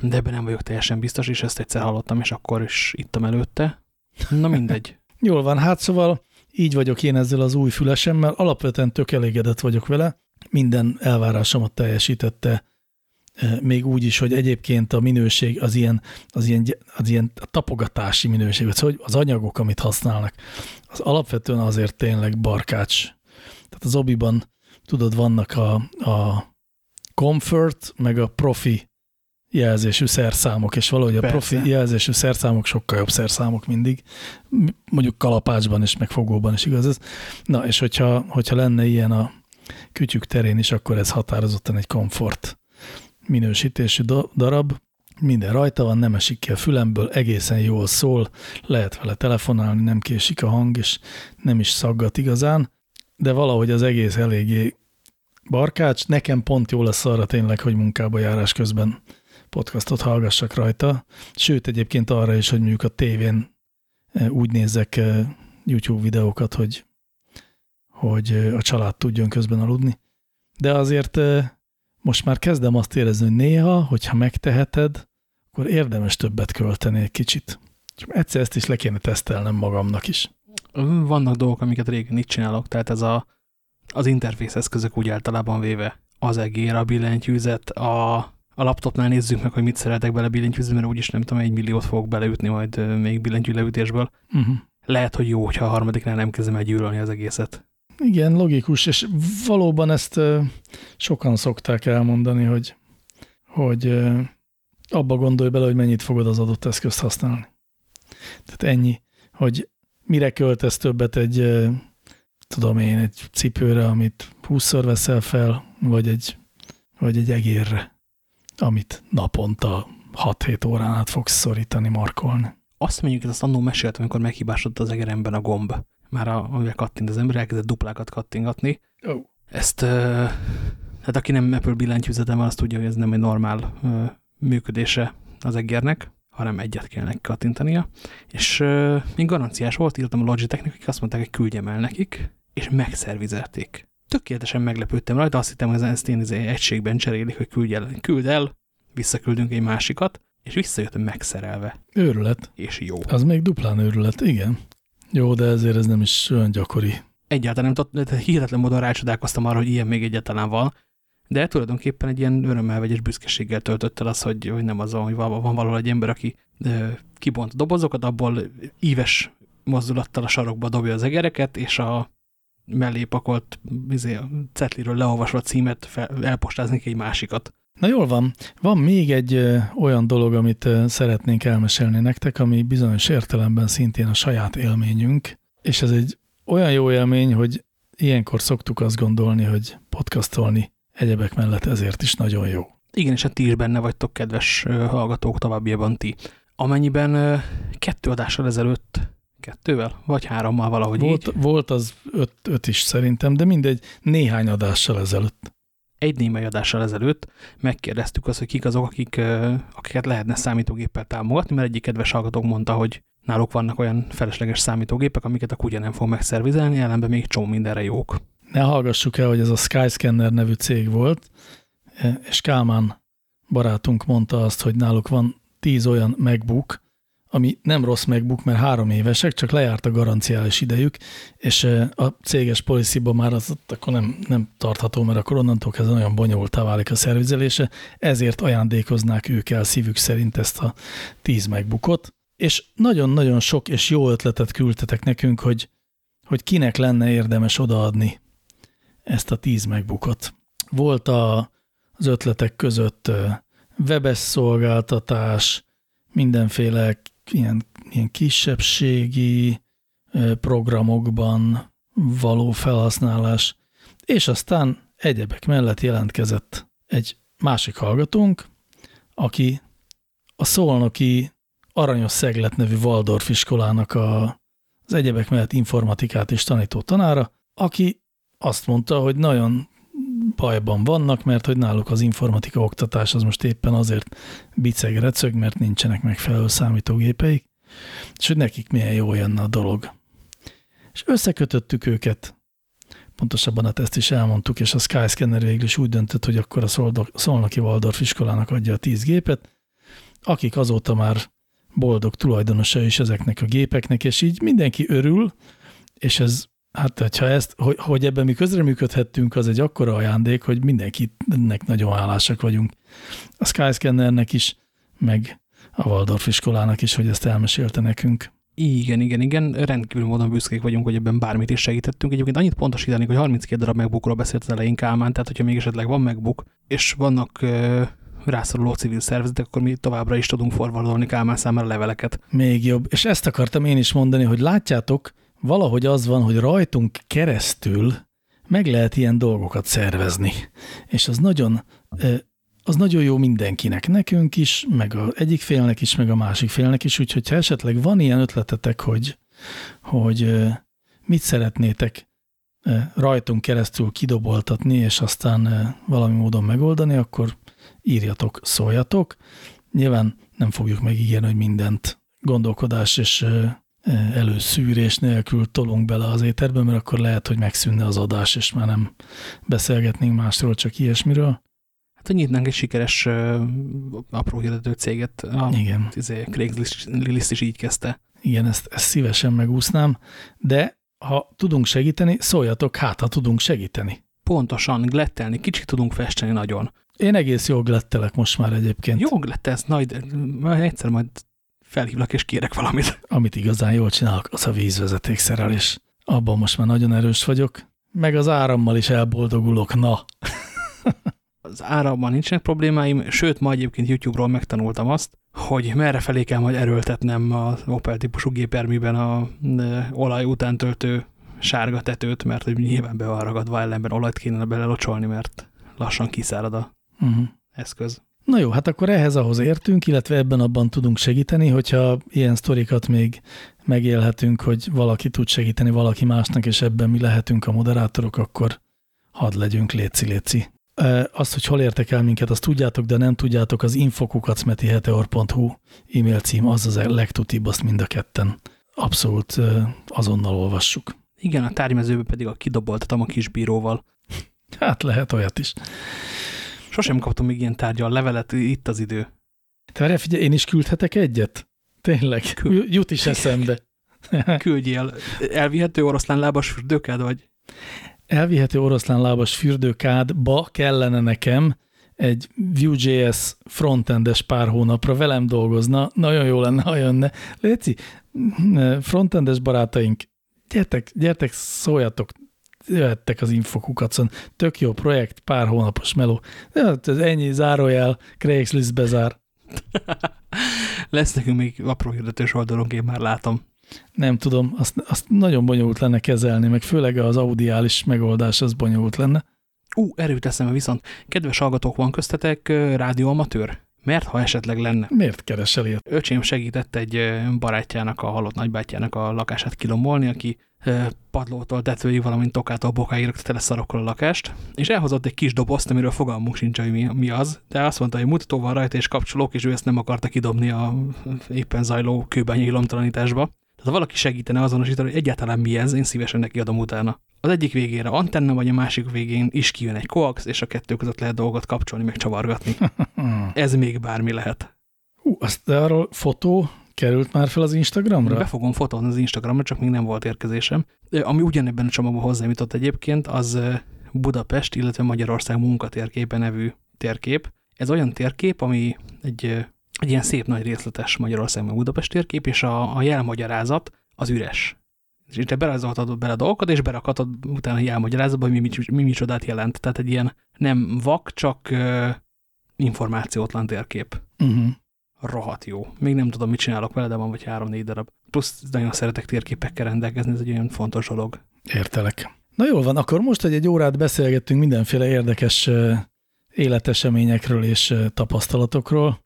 [SPEAKER 1] De ebben nem vagyok teljesen biztos, és ezt egyszer hallottam, és akkor is ittam előtte. Na mindegy.
[SPEAKER 2] Jól van, hát szóval így vagyok én ezzel az új fülesemmel, alapvetően tök elégedett vagyok vele, minden elvárásomat teljesítette, még úgy is, hogy egyébként a minőség az ilyen, az ilyen, az ilyen tapogatási minőség, szóval az anyagok, amit használnak, az alapvetően azért tényleg barkács. Tehát az obiban, tudod, vannak a, a comfort, meg a profi jelzésű szerszámok, és valahogy Persze. a profi jelzésű szerszámok sokkal jobb szerszámok mindig, mondjuk kalapácsban és megfogóban is igaz ez. Na, és hogyha, hogyha lenne ilyen a kütyük terén is, akkor ez határozottan egy komfort minősítésű darab, minden rajta van, nem esik ki a fülemből, egészen jól szól, lehet vele telefonálni, nem késik a hang, és nem is szaggat igazán, de valahogy az egész eléggé barkács. Nekem pont jó lesz arra tényleg, hogy munkába járás közben podcastot hallgassak rajta. Sőt, egyébként arra is, hogy mondjuk a tévén e, úgy nézzek e, YouTube videókat, hogy, hogy e, a család tudjon közben aludni. De azért most már kezdem azt érezni, hogy néha, hogyha megteheted, akkor érdemes többet költeni egy kicsit. Csak egyszer ezt is le kéne tesztelnem magamnak is.
[SPEAKER 1] Vannak dolgok, amiket régen itt csinálok, tehát ez a, az interfész eszközök úgy általában véve az egér, a billentyűzet, a, a laptopnál nézzük meg, hogy mit szeretek bele billentyűzni, mert úgyis nem tudom, egy milliót fogok beleütni majd még billentyű leütésből. Uh mhm. -huh. Lehet, hogy jó, hogyha a harmadiknál nem kezdem el gyűlölni az egészet.
[SPEAKER 2] Igen, logikus, és valóban ezt sokan szokták elmondani, hogy, hogy abba gondolj bele, hogy mennyit fogod az adott eszközt használni. Tehát ennyi, hogy mire költesz többet egy, tudom én, egy cipőre, amit 20-szor veszel fel, vagy egy, vagy egy egérre, amit naponta 6-7 órán át fogsz szorítani, markolni.
[SPEAKER 1] Azt mondjuk, ezt annól meséltem, amikor meghibásodott az egeremben a gomb már a, amivel kattint az ember, elkezdett duplákat kattingatni. Oh. Ezt, uh, hát aki nem Apple billentyűzetem van, azt tudja, hogy ez nem egy normál uh, működése az egérnek, hanem egyet kell neki kattintania. És uh, még garanciás volt, írtam a Logitechnek, akik azt mondták, hogy küldjem el nekik, és megszervizelték. Tökéletesen meglepődtem rajta, azt hittem, hogy ezt én izé egységben cserélik, hogy küldj el, küld el, visszaküldünk egy másikat, és visszajöttem megszerelve.
[SPEAKER 2] Őrület.
[SPEAKER 1] És jó.
[SPEAKER 2] Az még duplán őrület, igen. Jó, de ezért ez nem is olyan gyakori.
[SPEAKER 1] Egyáltalán nem tudtam, hihetetlen módon rácsodálkoztam arra, hogy ilyen még egyáltalán van, de tulajdonképpen egy ilyen örömmel vegyes büszkeséggel töltött el az, hogy, hogy nem az, hogy van, van valahol egy ember, aki kibont a dobozokat, abból íves mozdulattal a sarokba dobja az egereket, és a mellé pakolt izé, cetliről leolvasva címet fel, elpostázni egy másikat.
[SPEAKER 2] Na jól van. Van még egy ö, olyan dolog, amit ö, szeretnénk elmesélni nektek, ami bizonyos értelemben szintén a saját élményünk, és ez egy olyan jó élmény, hogy ilyenkor szoktuk azt gondolni, hogy podcastolni egyebek mellett ezért is nagyon jó.
[SPEAKER 1] Igen, és hát ti is benne vagytok, kedves hallgatók, továbbiában ti. Amennyiben kettő adással ezelőtt, kettővel, vagy hárommal valahogy
[SPEAKER 2] volt,
[SPEAKER 1] így.
[SPEAKER 2] Volt az öt, öt is szerintem, de mindegy, néhány adással ezelőtt
[SPEAKER 1] egy némely adással ezelőtt megkérdeztük azt, hogy kik azok, akik, akiket lehetne számítógéppel támogatni, mert egyik kedves hallgatók mondta, hogy náluk vannak olyan felesleges számítógépek, amiket a kutya nem fog megszervizelni, ellenben még csomó mindenre jók.
[SPEAKER 2] Ne hallgassuk el, hogy ez a Skyscanner nevű cég volt, és Kálmán barátunk mondta azt, hogy náluk van tíz olyan MacBook, ami nem rossz MacBook, mert három évesek, csak lejárt a garanciális idejük, és a céges policy már az akkor nem, nem tartható, mert akkor onnantól kezdve nagyon bonyolultá válik a szervizelése, ezért ajándékoznák ők el szívük szerint ezt a 10 MacBookot, és nagyon-nagyon sok és jó ötletet küldtetek nekünk, hogy, hogy kinek lenne érdemes odaadni ezt a 10 MacBookot. Volt a, az ötletek között webes szolgáltatás, mindenféle ilyen, ilyen kisebbségi programokban való felhasználás, és aztán egyebek mellett jelentkezett egy másik hallgatónk, aki a szolnoki Aranyos Szeglet nevű Waldorf iskolának a, az egyebek mellett informatikát is tanító tanára, aki azt mondta, hogy nagyon bajban vannak, mert hogy náluk az informatika oktatás az most éppen azért biceg mert nincsenek megfelelő számítógépeik, és hogy nekik milyen jó jönne a dolog. És összekötöttük őket, pontosabban hát ezt is elmondtuk, és a Skyscanner végül is úgy döntött, hogy akkor a Szolnoki Waldorf iskolának adja a tíz gépet, akik azóta már boldog tulajdonosa is ezeknek a gépeknek, és így mindenki örül, és ez Hát, hogyha ezt, hogy, hogy ebben mi közreműködhettünk, az egy akkora ajándék, hogy mindenkinek nagyon hálásak vagyunk. A Skyscannernek is, meg a Waldorf iskolának is, hogy ezt elmesélte nekünk.
[SPEAKER 1] Igen, igen, igen. Rendkívül módon büszkék vagyunk, hogy ebben bármit is segítettünk. Egyébként annyit pontosítanék, hogy 32 darab MacBookról beszélt az elején Kálmán, tehát hogyha még esetleg van MacBook, és vannak uh, rászoruló civil szervezetek, akkor mi továbbra is tudunk forwardolni Kálmán számára leveleket.
[SPEAKER 2] Még jobb. És ezt akartam én is mondani, hogy látjátok, valahogy az van, hogy rajtunk keresztül meg lehet ilyen dolgokat szervezni. És az nagyon az nagyon jó mindenkinek, nekünk is, meg az egyik félnek is, meg a másik félnek is, úgyhogy ha esetleg van ilyen ötletetek, hogy, hogy mit szeretnétek rajtunk keresztül kidoboltatni, és aztán valami módon megoldani, akkor írjatok, szóljatok. Nyilván nem fogjuk megígérni, hogy mindent gondolkodás és előszűrés nélkül tolunk bele az éterbe, mert akkor lehet, hogy megszűnne az adás, és már nem beszélgetnénk másról, csak ilyesmiről
[SPEAKER 1] hát nyitnánk egy sikeres uh, apró hirdető céget. A,
[SPEAKER 2] Igen.
[SPEAKER 1] Izé, Craigslist is így kezdte.
[SPEAKER 2] Igen, ezt, ezt szívesen megúsznám, de ha tudunk segíteni, szóljatok, hát ha tudunk segíteni.
[SPEAKER 1] Pontosan, glettelni, kicsit tudunk festeni nagyon.
[SPEAKER 2] Én egész jól glettelek most már egyébként.
[SPEAKER 1] Jó glettelsz, majd, majd egyszer majd felhívlak és kérek valamit.
[SPEAKER 2] Amit igazán jól csinálok, az a vízvezetékszerelés. Abban most már nagyon erős vagyok, meg az árammal is elboldogulok, na.
[SPEAKER 1] az áramban nincsenek problémáim, sőt, ma egyébként YouTube-ról megtanultam azt, hogy merre felé kell majd erőltetnem az Opel típusú géperműben a olaj után töltő sárga tetőt, mert hogy nyilván be van ragadva, ellenben olajt kéne belelocsolni, mert lassan kiszárad a uh mhm. -huh. eszköz.
[SPEAKER 2] Na jó, hát akkor ehhez ahhoz értünk, illetve ebben abban tudunk segíteni, hogyha ilyen sztorikat még megélhetünk, hogy valaki tud segíteni valaki másnak, és ebben mi lehetünk a moderátorok, akkor hadd legyünk léci-léci. Azt, hogy hol értek el minket, azt tudjátok, de nem tudjátok, az infokukacmetiheteor.hu e-mail cím, az az legtutibb, azt mind a ketten abszolút azonnal olvassuk.
[SPEAKER 1] Igen, a tárgymezőbe pedig a kidoboltatom a kisbíróval.
[SPEAKER 2] Hát lehet olyat is.
[SPEAKER 1] Sosem kaptam még ilyen tárgyal levelet, itt az idő.
[SPEAKER 2] Te várjál, figyelj, én is küldhetek egyet? Tényleg, Kül jut is eszembe.
[SPEAKER 1] Küldjél. Elvihető oroszlán lábas fürdőkád vagy?
[SPEAKER 2] elvihető oroszlán lábas fürdőkádba kellene nekem egy Vue.js frontendes pár hónapra velem dolgozna, nagyon jó lenne, ha jönne. Léci, frontendes barátaink, gyertek, gyertek, szóljatok, jöhettek az infokukacon. Tök jó projekt, pár hónapos meló. Hát ez ennyi, zárójel, Craigslist bezár.
[SPEAKER 1] Lesz nekünk még apró hirdetős oldalunk, én már látom
[SPEAKER 2] nem tudom, azt, azt nagyon bonyolult lenne kezelni, meg főleg az audiális megoldás az bonyolult lenne.
[SPEAKER 1] Ú, erőt eszembe viszont. Kedves hallgatók, van köztetek rádióamatőr? Mert ha esetleg lenne.
[SPEAKER 2] Miért keresel ilyet?
[SPEAKER 1] Öcsém segített egy barátjának, a halott nagybátyjának a lakását kilomolni, aki padlótól, tetőig, valamint tokától, bokáig rögtete le szarokkal a lakást, és elhozott egy kis dobozt, amiről fogalmunk sincs, hogy mi, mi az, de azt mondta, hogy mutató van rajta és kapcsolók, és ő ezt nem akarta kidobni a éppen zajló kőbányai lomtalanításba. Tehát ha valaki segítene azonosítani, hogy egyáltalán mi ez, én szívesen neki adom utána. Az egyik végére antenna, vagy a másik végén is kijön egy koax, és a kettő között lehet dolgot kapcsolni, meg csavargatni. ez még bármi lehet.
[SPEAKER 2] Hú, azt arról fotó került már fel az Instagramra?
[SPEAKER 1] Be fogom fotózni az Instagramra, csak még nem volt érkezésem. Ami ugyanebben a csomagban hozzám jutott egyébként, az Budapest, illetve Magyarország munkatérképe nevű térkép. Ez olyan térkép, ami egy egy ilyen szép nagy részletes Magyarország meg Budapest térkép, és a, a jelmagyarázat az üres. És itt berajzolhatod bele a dolgokat, és berakhatod utána a jelmagyarázatba, hogy mi, mi, mi micsodát jelent. Tehát egy ilyen nem vak, csak uh, információtlan térkép. Uh mhm. -huh. Rohat jó. Még nem tudom, mit csinálok vele, de van vagy három-négy darab. Plusz nagyon szeretek térképekkel rendelkezni, ez egy olyan fontos dolog.
[SPEAKER 2] Értelek. Na jól van, akkor most, hogy egy órát beszélgettünk mindenféle érdekes életeseményekről és tapasztalatokról,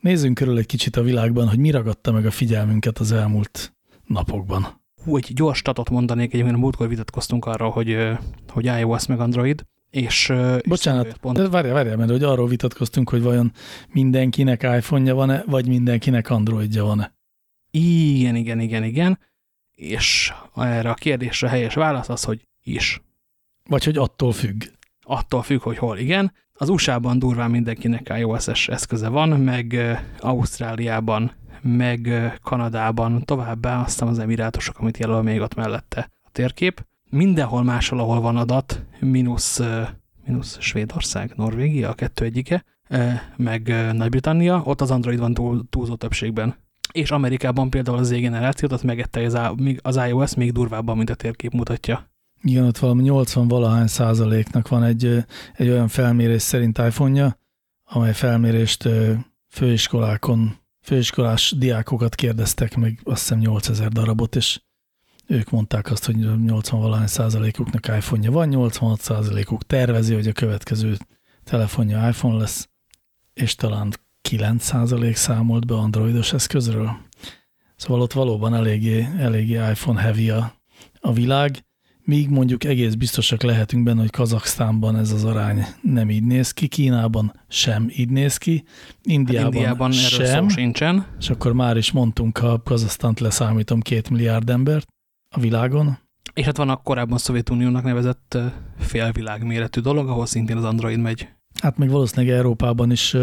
[SPEAKER 2] Nézzünk körül egy kicsit a világban, hogy mi ragadta meg a figyelmünket az elmúlt napokban.
[SPEAKER 1] Hú, egy gyors statot mondanék, egyébként a múltkor vitatkoztunk arra, hogy, hogy iOS meg Android, és...
[SPEAKER 2] Bocsánat, és pont... de várjál, várjál, mert hogy arról vitatkoztunk, hogy vajon mindenkinek iPhone-ja van-e, vagy mindenkinek Androidja van-e.
[SPEAKER 1] Igen, igen, igen, igen. És erre a kérdésre helyes válasz az, hogy is.
[SPEAKER 2] Vagy hogy attól függ.
[SPEAKER 1] Attól függ, hogy hol, igen. Az USA-ban durván mindenkinek iOS-es eszköze van, meg Ausztráliában, meg Kanadában, továbbá aztán az emirátusok, amit jelöl még ott mellette a térkép. Mindenhol máshol, ahol van adat, mínusz, mínusz Svédország, Norvégia, a kettő egyike, meg Nagy-Britannia, ott az Android van túl, túlzó többségben. És Amerikában például az Z-generációt, azt megette az, az iOS még durvábban, mint a térkép mutatja.
[SPEAKER 2] Igen, ott valami 80 valahány százaléknak van egy, egy olyan felmérés szerint iPhone-ja, amely felmérést főiskolákon, főiskolás diákokat kérdeztek meg azt hiszem 8000 darabot, és ők mondták azt, hogy 80 valahány százalékuknak iPhone-ja van, 86 százalékuk tervezi, hogy a következő telefonja iPhone lesz, és talán 9 százalék számolt be androidos eszközről. Szóval ott valóban eléggé, eléggé iPhone heavy a, a világ, míg mondjuk egész biztosak lehetünk benne, hogy Kazaksztánban ez az arány nem így néz ki, Kínában sem így néz ki, Indiában, hát Indiában sem,
[SPEAKER 1] sincsen.
[SPEAKER 2] és akkor már is mondtunk, ha Kazasztánt leszámítom, két milliárd embert a világon.
[SPEAKER 1] És hát van a korábban Szovjetuniónak nevezett félvilág méretű dolog, ahol szintén az Android megy.
[SPEAKER 2] Hát még valószínűleg Európában is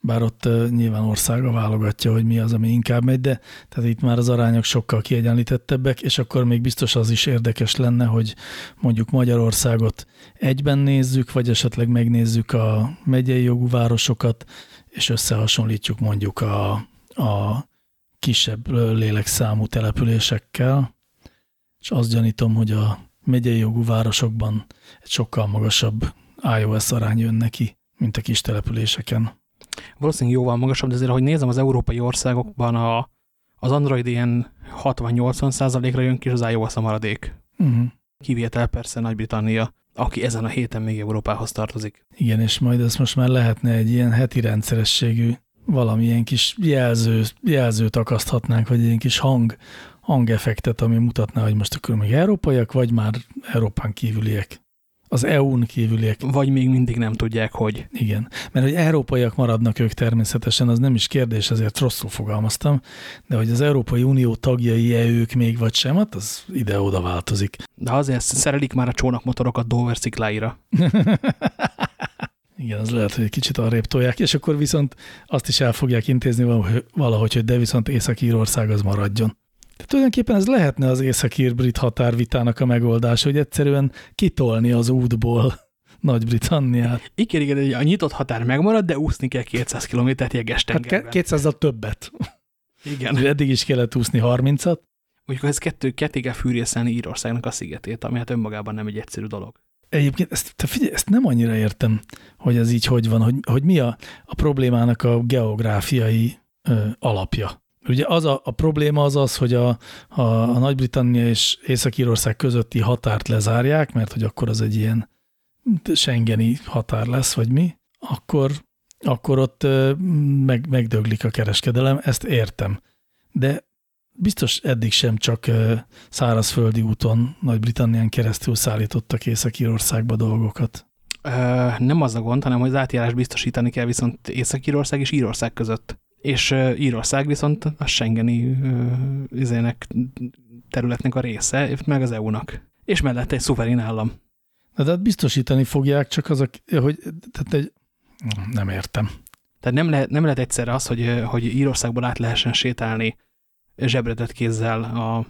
[SPEAKER 2] bár ott nyilván országa válogatja, hogy mi az, ami inkább megy, de tehát itt már az arányok sokkal kiegyenlítettebbek, és akkor még biztos az is érdekes lenne, hogy mondjuk Magyarországot egyben nézzük, vagy esetleg megnézzük a megyei jogú városokat, és összehasonlítjuk mondjuk a, a kisebb lélekszámú településekkel, és azt gyanítom, hogy a megyei jogú városokban egy sokkal magasabb iOS arány jön neki, mint a kis településeken
[SPEAKER 1] valószínűleg jóval magasabb, de azért, ahogy nézem, az európai országokban a, az Android ilyen 60-80 százalékra jön ki, és az iOS a maradék. Uh mhm. -huh. Kivétel persze Nagy-Britannia, aki ezen a héten még Európához tartozik.
[SPEAKER 2] Igen, és majd ezt most már lehetne egy ilyen heti rendszerességű valamilyen kis jelző, jelzőt akaszthatnánk, vagy egy ilyen kis hang, hangeffektet, ami mutatná, hogy most akkor még európaiak, vagy már Európán kívüliek az EU-n kívüliek.
[SPEAKER 1] Vagy még mindig nem tudják, hogy.
[SPEAKER 2] Igen, mert hogy európaiak maradnak ők természetesen, az nem is kérdés, ezért rosszul fogalmaztam, de hogy az Európai Unió tagjai-e ők még vagy sem, hát az ide-oda változik.
[SPEAKER 1] De azért szerelik már a csónakmotorokat Dover szikláira.
[SPEAKER 2] Igen, az lehet, hogy egy kicsit arrébb tolják, és akkor viszont azt is el fogják intézni valahogy, hogy de viszont Észak-Írország az maradjon. Tehát tulajdonképpen ez lehetne az északír-brit határvitának a megoldás, hogy egyszerűen kitolni az útból Nagy-Britanniát.
[SPEAKER 1] Igen, igen, a nyitott határ megmarad, de úszni kell 200 km-t jeges tengerben.
[SPEAKER 2] Hát 200 többet.
[SPEAKER 1] Igen.
[SPEAKER 2] Eddig is kellett úszni 30-at.
[SPEAKER 1] Úgyhogy ez kettő, ketté kell fűrészelni Írországnak a szigetét, ami hát önmagában nem egy egyszerű dolog.
[SPEAKER 2] Egyébként ezt, te figyelj, ezt nem annyira értem, hogy ez így hogy van, hogy, hogy mi a, a problémának a geográfiai ö, alapja. Ugye az a, a probléma az az, hogy a, a, a Nagy-Britannia és Észak-Írország közötti határt lezárják, mert hogy akkor az egy ilyen Schengeni határ lesz, vagy mi, akkor, akkor ott meg, megdöglik a kereskedelem, ezt értem. De biztos eddig sem csak szárazföldi úton Nagy-Britannián keresztül szállítottak Észak-Írországba dolgokat.
[SPEAKER 1] Nem az a gond, hanem hogy az átjárás biztosítani kell viszont Észak-Írország és Írország között és Írország viszont a Schengeni izének, területnek a része, meg az EU-nak. És mellette egy szuverén állam.
[SPEAKER 2] Na, de hát biztosítani fogják, csak az, a, hogy tehát egy, nem értem.
[SPEAKER 1] Tehát nem lehet, nem lehet egyszerre az, hogy, hogy Írországból át lehessen sétálni zsebredett kézzel a, a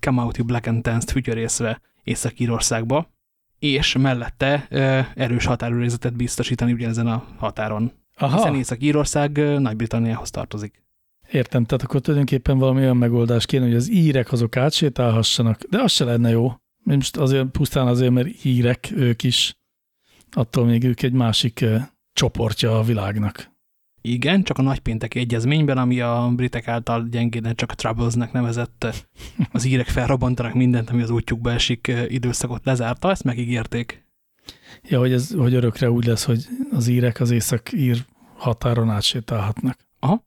[SPEAKER 1] Come Out Black and Tance-t fütyörészve Észak-Írországba, és mellette erős határőrizetet biztosítani ugyanezen a határon. Aha. Hiszen Észak-Írország Nagy-Britanniához tartozik.
[SPEAKER 2] Értem, tehát akkor tulajdonképpen valami olyan megoldás kéne, hogy az írek azok átsétálhassanak, de az se lenne jó. Most azért pusztán azért, mert írek ők is, attól még ők egy másik csoportja a világnak.
[SPEAKER 1] Igen, csak a nagypénteki egyezményben, ami a britek által gyengéden csak Troublesnek nevezett, az írek felrobbantanak mindent, ami az útjukba esik időszakot lezárta, ezt megígérték.
[SPEAKER 2] Ja, hogy, ez, hogy örökre úgy lesz, hogy az írek az észak-ír határon átsétálhatnak.
[SPEAKER 1] Aha.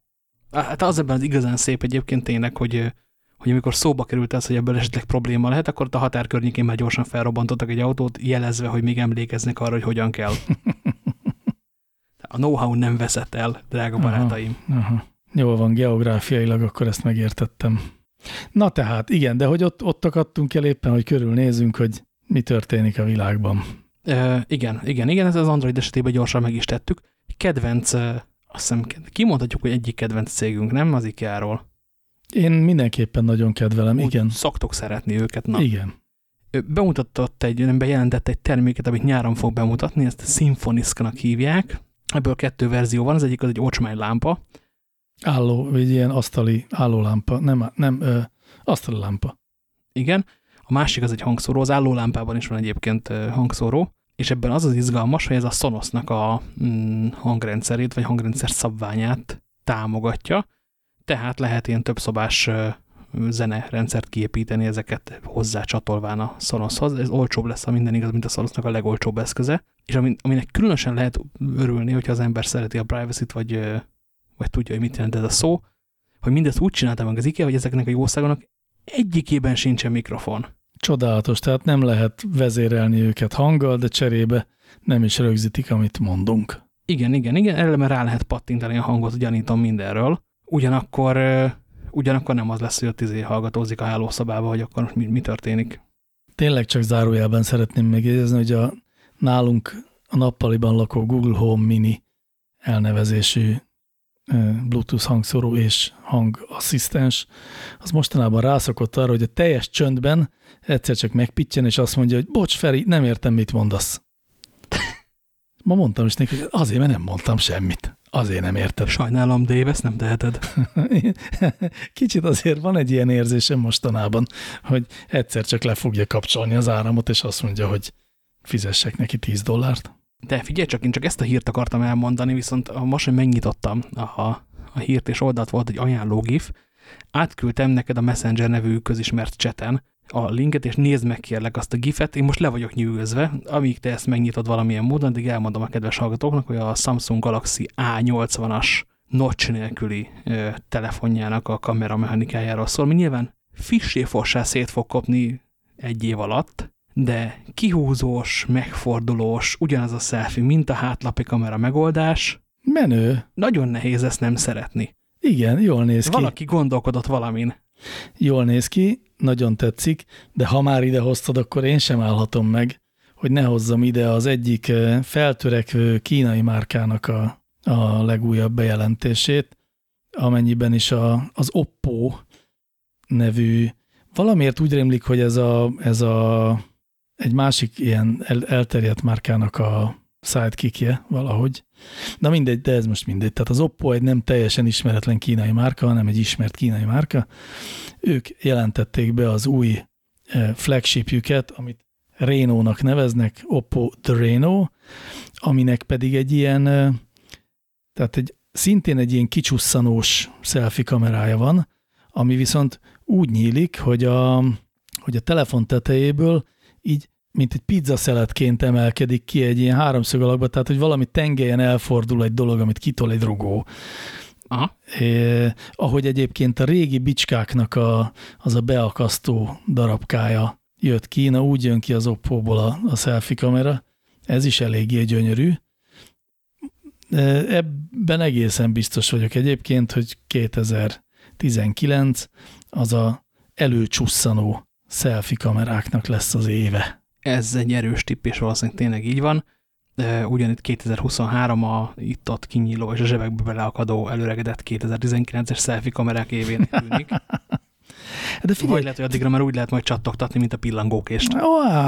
[SPEAKER 1] Hát az ebben az igazán szép egyébként tényleg, hogy, hogy amikor szóba került ez, hogy ebből esetleg probléma lehet, akkor a határ környékén már gyorsan felrobbantottak egy autót, jelezve, hogy még emlékeznek arra, hogy hogyan kell. A know-how nem veszett el, drága aha, barátaim.
[SPEAKER 2] Aha. Jól van, geográfiailag akkor ezt megértettem. Na tehát, igen, de hogy ott, ott akadtunk el éppen, hogy körülnézünk, hogy mi történik a világban.
[SPEAKER 1] E, igen, igen, igen, ez az Android esetében gyorsan meg is tettük. Kedvenc, azt hiszem, kimondhatjuk, hogy egyik kedvenc cégünk, nem az IKEA-ról.
[SPEAKER 2] Én mindenképpen nagyon kedvelem,
[SPEAKER 1] Úgy
[SPEAKER 2] igen.
[SPEAKER 1] Szoktok szeretni őket, na.
[SPEAKER 2] Igen.
[SPEAKER 1] bemutatott egy, nem bejelentett egy terméket, amit nyáron fog bemutatni, ezt Symfonisk-nak hívják. Ebből kettő verzió van, az egyik az egy ocsmány lámpa.
[SPEAKER 2] Álló, vagy ilyen asztali állólámpa, nem, nem ö, asztali lámpa.
[SPEAKER 1] Igen, a másik az egy hangszóró, az állólámpában is van egyébként hangszóró, és ebben az az izgalmas, hogy ez a Sonosnak a mm, hangrendszerét, vagy hangrendszer szabványát támogatja, tehát lehet ilyen többszobás zene rendszert kiépíteni, ezeket hozzá csatolván a Sonoshoz. Ez olcsóbb lesz, ha minden igaz, mint a Sonosnak a legolcsóbb eszköze, és aminek különösen lehet örülni, hogyha az ember szereti a privacy-t, vagy, vagy tudja, hogy mit jelent ez a szó, hogy mindezt úgy csinálta meg az IKEA, hogy ezeknek a jószágonak egyikében sincsen mikrofon.
[SPEAKER 2] Csodálatos, tehát nem lehet vezérelni őket hanggal, de cserébe nem is rögzítik, amit mondunk.
[SPEAKER 1] Igen, igen, igen, erre rá lehet pattintani a hangot, gyanítom mindenről. Ugyanakkor, ugyanakkor nem az lesz, hogy ott izé hallgatózik a hálószobába, hogy akkor mi, mi történik.
[SPEAKER 2] Tényleg csak zárójelben szeretném megjegyezni, hogy a nálunk a nappaliban lakó Google Home Mini elnevezésű Bluetooth hangszóró és hangasszisztens, az mostanában rászokott arra, hogy a teljes csöndben egyszer csak megpittyen, és azt mondja, hogy bocs, Feri, nem értem, mit mondasz. Ma mondtam is neki, hogy azért, mert nem mondtam semmit. Azért nem érted.
[SPEAKER 1] Sajnálom, Dave, ezt nem teheted.
[SPEAKER 2] Kicsit azért van egy ilyen érzésem mostanában, hogy egyszer csak le fogja kapcsolni az áramot, és azt mondja, hogy fizessek neki 10 dollárt.
[SPEAKER 1] De figyelj csak, én csak ezt a hírt akartam elmondani, viszont most, hogy megnyitottam a, a hírt, és oldalt volt egy ajánlógif, átküldtem neked a Messenger nevű közismert cseten a linket, és nézd meg kérlek azt a gifet, én most le vagyok nyűgözve, amíg te ezt megnyitod valamilyen módon, addig elmondom a kedves hallgatóknak, hogy a Samsung Galaxy A80-as notch nélküli ö, telefonjának a kameramechanikájáról szól, mi nyilván fissé-fossá szét fog kopni egy év alatt, de kihúzós, megfordulós, ugyanaz a selfie, mint a hátlapi kamera megoldás.
[SPEAKER 2] Menő.
[SPEAKER 1] Nagyon nehéz ezt nem szeretni.
[SPEAKER 2] Igen, jól néz ki.
[SPEAKER 1] Valaki gondolkodott valamin.
[SPEAKER 2] Jól néz ki, nagyon tetszik, de ha már ide hoztad, akkor én sem állhatom meg, hogy ne hozzam ide az egyik eh, feltörekvő kínai márkának a, a legújabb bejelentését, amennyiben is a, az Oppo nevű, valamiért úgy rémlik, hogy ez a, ez a egy másik ilyen el, elterjedt márkának a sidekickje valahogy. Na mindegy, de ez most mindegy. Tehát az Oppo egy nem teljesen ismeretlen kínai márka, hanem egy ismert kínai márka. Ők jelentették be az új eh, flagshipjüket, amit Reno-nak neveznek, Oppo The Reno, aminek pedig egy ilyen, eh, tehát egy, szintén egy ilyen kicsusszanós selfie kamerája van, ami viszont úgy nyílik, hogy a, hogy a telefon tetejéből így mint egy pizzaszeletként emelkedik ki egy ilyen háromszög alakba, tehát hogy valami tengelyen elfordul egy dolog, amit kitol egy rugó.
[SPEAKER 1] Aha.
[SPEAKER 2] É, ahogy egyébként a régi bicskáknak a, az a beakasztó darabkája jött ki, na úgy jön ki az Oppo-ból a, a selfie kamera, ez is eléggé gyönyörű. Ebben egészen biztos vagyok egyébként, hogy 2019 az a előcsusszanó selfie kameráknak lesz az éve.
[SPEAKER 1] Ez egy erős tipp, és valószínűleg tényleg így van. Ugyanitt 2023 a itt-ott kinyíló és a zsebekbe beleakadó előregedett 2019-es selfie kamerák évén tűnik. De figyelj, Vagy lehet, hogy addigra már úgy lehet majd csattogtatni, mint a pillangókést.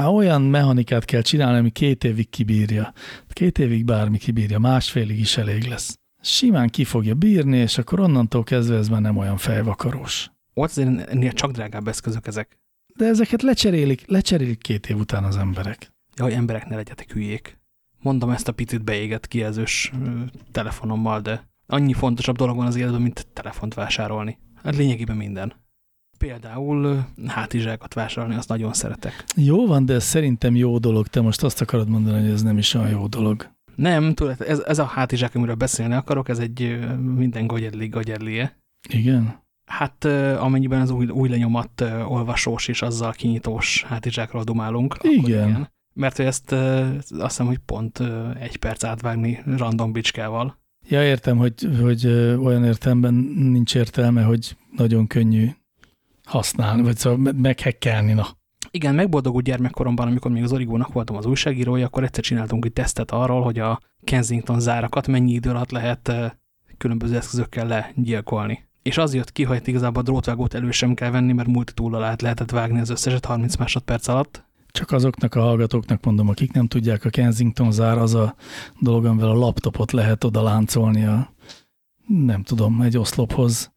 [SPEAKER 2] Olyan mechanikát kell csinálni, ami két évig kibírja. Két évig bármi kibírja, másfélig is elég lesz. Simán ki fogja bírni, és akkor onnantól kezdve ez már nem olyan fejvakarós.
[SPEAKER 1] Ott azért ennél csak drágább eszközök ezek.
[SPEAKER 2] De ezeket lecserélik, lecserélik két év után az emberek.
[SPEAKER 1] Ja, hogy emberek ne legyetek hülyék. Mondom ezt a picit beégett kijelzős telefonommal, de annyi fontosabb dolog van az életben, mint telefont vásárolni. Hát lényegében minden. Például hátizsákat vásárolni, azt nagyon szeretek.
[SPEAKER 2] Jó van, de ez szerintem jó dolog. Te most azt akarod mondani, hogy ez nem is olyan jó dolog.
[SPEAKER 1] Nem, tudod, ez, ez a hátizsák, amiről beszélni akarok, ez egy minden gagyerli gagyerlie.
[SPEAKER 2] Igen?
[SPEAKER 1] Hát amennyiben az új, új lenyomat olvasós és azzal kinyitós hátizsákról dumálunk.
[SPEAKER 2] Igen. igen.
[SPEAKER 1] Mert hogy ezt azt hiszem, hogy pont egy perc átvágni random bicskával.
[SPEAKER 2] Ja, értem, hogy, hogy olyan értelemben nincs értelme, hogy nagyon könnyű használni, vagy szóval meghekkelni, na.
[SPEAKER 1] Igen, megboldogult gyermekkoromban, amikor még az Origónak voltam az újságírója, akkor egyszer csináltunk egy tesztet arról, hogy a Kensington zárakat mennyi idő alatt lehet különböző eszközökkel legyilkolni és az jött ki, hogy igazából a drótvágót elő sem kell venni, mert multitúllal át lehetett vágni az összeset 30 másodperc alatt.
[SPEAKER 2] Csak azoknak a hallgatóknak mondom, akik nem tudják, a Kensington zár az a dolog, amivel a laptopot lehet oda láncolni a, nem tudom, egy oszlophoz.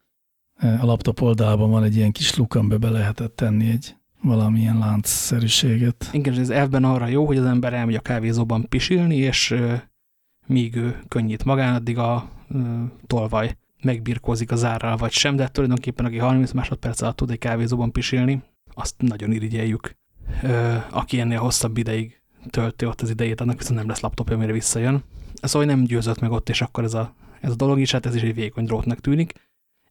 [SPEAKER 2] A laptop oldalában van egy ilyen kis luk, amiben be lehetett tenni egy valamilyen láncszerűséget.
[SPEAKER 1] Igen, ez elvben arra jó, hogy az ember elmegy a kávézóban pisilni, és míg ő könnyít magán, addig a tolvaj megbirkózik a zárral, vagy sem, de tulajdonképpen aki 30 másodperc alatt tud egy kávézóban pisilni, azt nagyon irigyeljük. Aki ennél hosszabb ideig tölti ott az idejét, annak viszont nem lesz laptopja, amire visszajön. Szóval nem győzött meg ott, és akkor ez a, ez a dolog is, hát ez is egy vékony drótnak tűnik.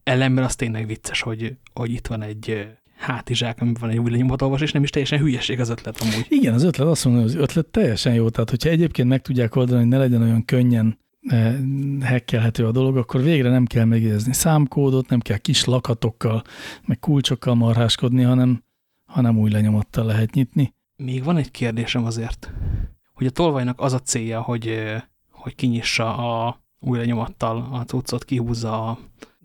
[SPEAKER 1] Ellenben az tényleg vicces, hogy, hogy itt van egy hátizsák, amiben van egy új lenyomhatolvas, és nem is teljesen hülyeség az ötlet amúgy.
[SPEAKER 2] Igen, az ötlet azt mondom, az ötlet teljesen jó. Tehát, hogyha egyébként meg tudják oldani, hogy ne legyen olyan könnyen hekkelhető a dolog, akkor végre nem kell megjegyezni számkódot, nem kell kis lakatokkal, meg kulcsokkal marháskodni, hanem, hanem új lenyomattal lehet nyitni.
[SPEAKER 1] Még van egy kérdésem azért, hogy a tolvajnak az a célja, hogy, hogy kinyissa a új lenyomattal a cuccot, kihúzza a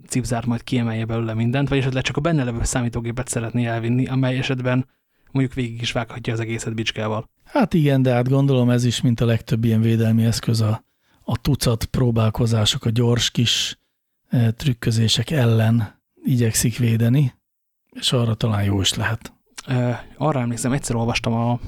[SPEAKER 1] cipzárt majd kiemelje belőle mindent, vagy esetleg csak a benne levő számítógépet szeretné elvinni, amely esetben mondjuk végig is vághatja az egészet bicskával.
[SPEAKER 2] Hát igen, de hát gondolom ez is, mint a legtöbb ilyen védelmi eszköz a, a tucat próbálkozások, a gyors kis e, trükközések ellen igyekszik védeni, és arra talán jó is lehet.
[SPEAKER 1] E, arra emlékszem, egyszer olvastam a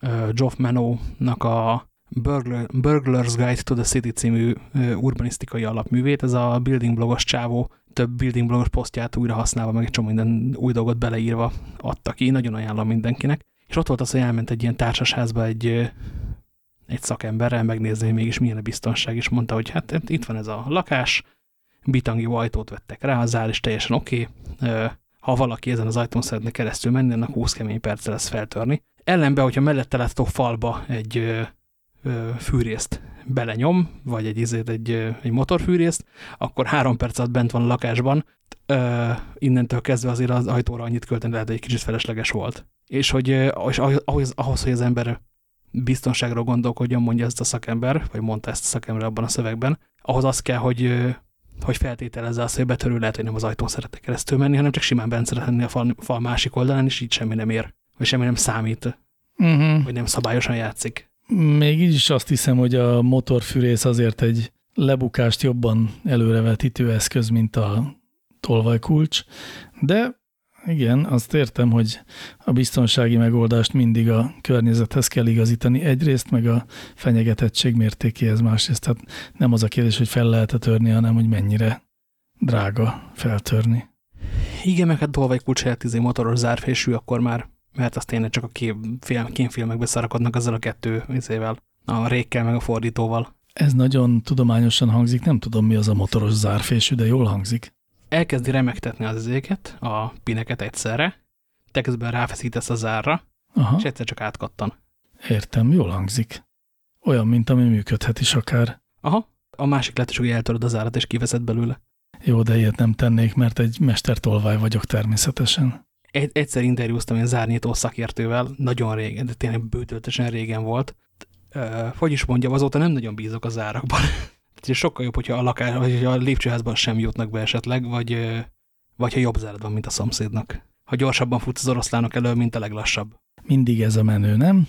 [SPEAKER 1] e, Geoff Mano-nak a Burglar, Burglar's Guide to the City című urbanisztikai alapművét. Ez a building blogos csávó több building blogos posztját újra használva, meg egy csomó minden új dolgot beleírva adta ki. Nagyon ajánlom mindenkinek. És ott volt az, hogy elment egy ilyen társasházba egy, egy szakemberrel megnézni, hogy mégis milyen a biztonság, és mondta, hogy hát itt van ez a lakás, bitangi ajtót vettek rá, az áll is teljesen oké. Okay. Ha valaki ezen az ajtón szeretne keresztül menni, annak 20 kemény perccel lesz feltörni. Ellenben, hogyha mellette látható falba egy fűrészt belenyom, vagy egy, izét, egy, egy motorfűrészt, akkor három perc alatt bent van a lakásban, ö, innentől kezdve azért az ajtóra annyit költeni lehet, hogy egy kicsit felesleges volt. És hogy és ahhoz, ahhoz, hogy az ember biztonságról gondolkodjon, mondja ezt a szakember, vagy mondta ezt a szakember abban a szövegben, ahhoz az kell, hogy, hogy feltételezze azt, hogy betörő lehet, hogy nem az ajtón szeretne keresztül menni, hanem csak simán bent szeretne a fal, fal másik oldalán, és így semmi nem ér, vagy semmi nem számít, uh mhm. -huh. vagy nem szabályosan játszik.
[SPEAKER 2] Még így is azt hiszem, hogy a motorfűrész azért egy lebukást jobban előrevetítő eszköz, mint a tolvajkulcs, de igen, azt értem, hogy a biztonsági megoldást mindig a környezethez kell igazítani egyrészt, meg a fenyegetettség mértékéhez másrészt. Tehát nem az a kérdés, hogy fel lehet -e törni, hanem hogy mennyire drága feltörni.
[SPEAKER 1] Igen, meg hát tolvajkulcs helyett izé motoros zárfésű, akkor már mert azt tényleg csak a film, kémfilmekbe szarakodnak ezzel a kettő izével, a rékkel meg a fordítóval.
[SPEAKER 2] Ez nagyon tudományosan hangzik, nem tudom mi az a motoros zárfésű, de jól hangzik.
[SPEAKER 1] Elkezdi remektetni az izéket, a pineket egyszerre, te közben ráfeszítesz a zárra, Aha. és egyszer csak átkattan.
[SPEAKER 2] Értem, jól hangzik. Olyan, mint ami működhet is akár.
[SPEAKER 1] Aha, a másik lehetőség, hogy eltöröd az árat és kiveszed belőle.
[SPEAKER 2] Jó, de ilyet nem tennék, mert egy mestertolvaj vagyok természetesen
[SPEAKER 1] egy, egyszer interjúztam egy zárnyító szakértővel, nagyon régen, de tényleg bőtöltesen régen volt. Hogy is mondjam, azóta nem nagyon bízok az árakban. Sokkal jobb, hogyha a, lakás, vagy a lépcsőházban sem jutnak be esetleg, vagy, vagy ha jobb zárad van, mint a szomszédnak. Ha gyorsabban futsz az oroszlánok elől, mint a leglassabb.
[SPEAKER 2] Mindig ez a menő, nem?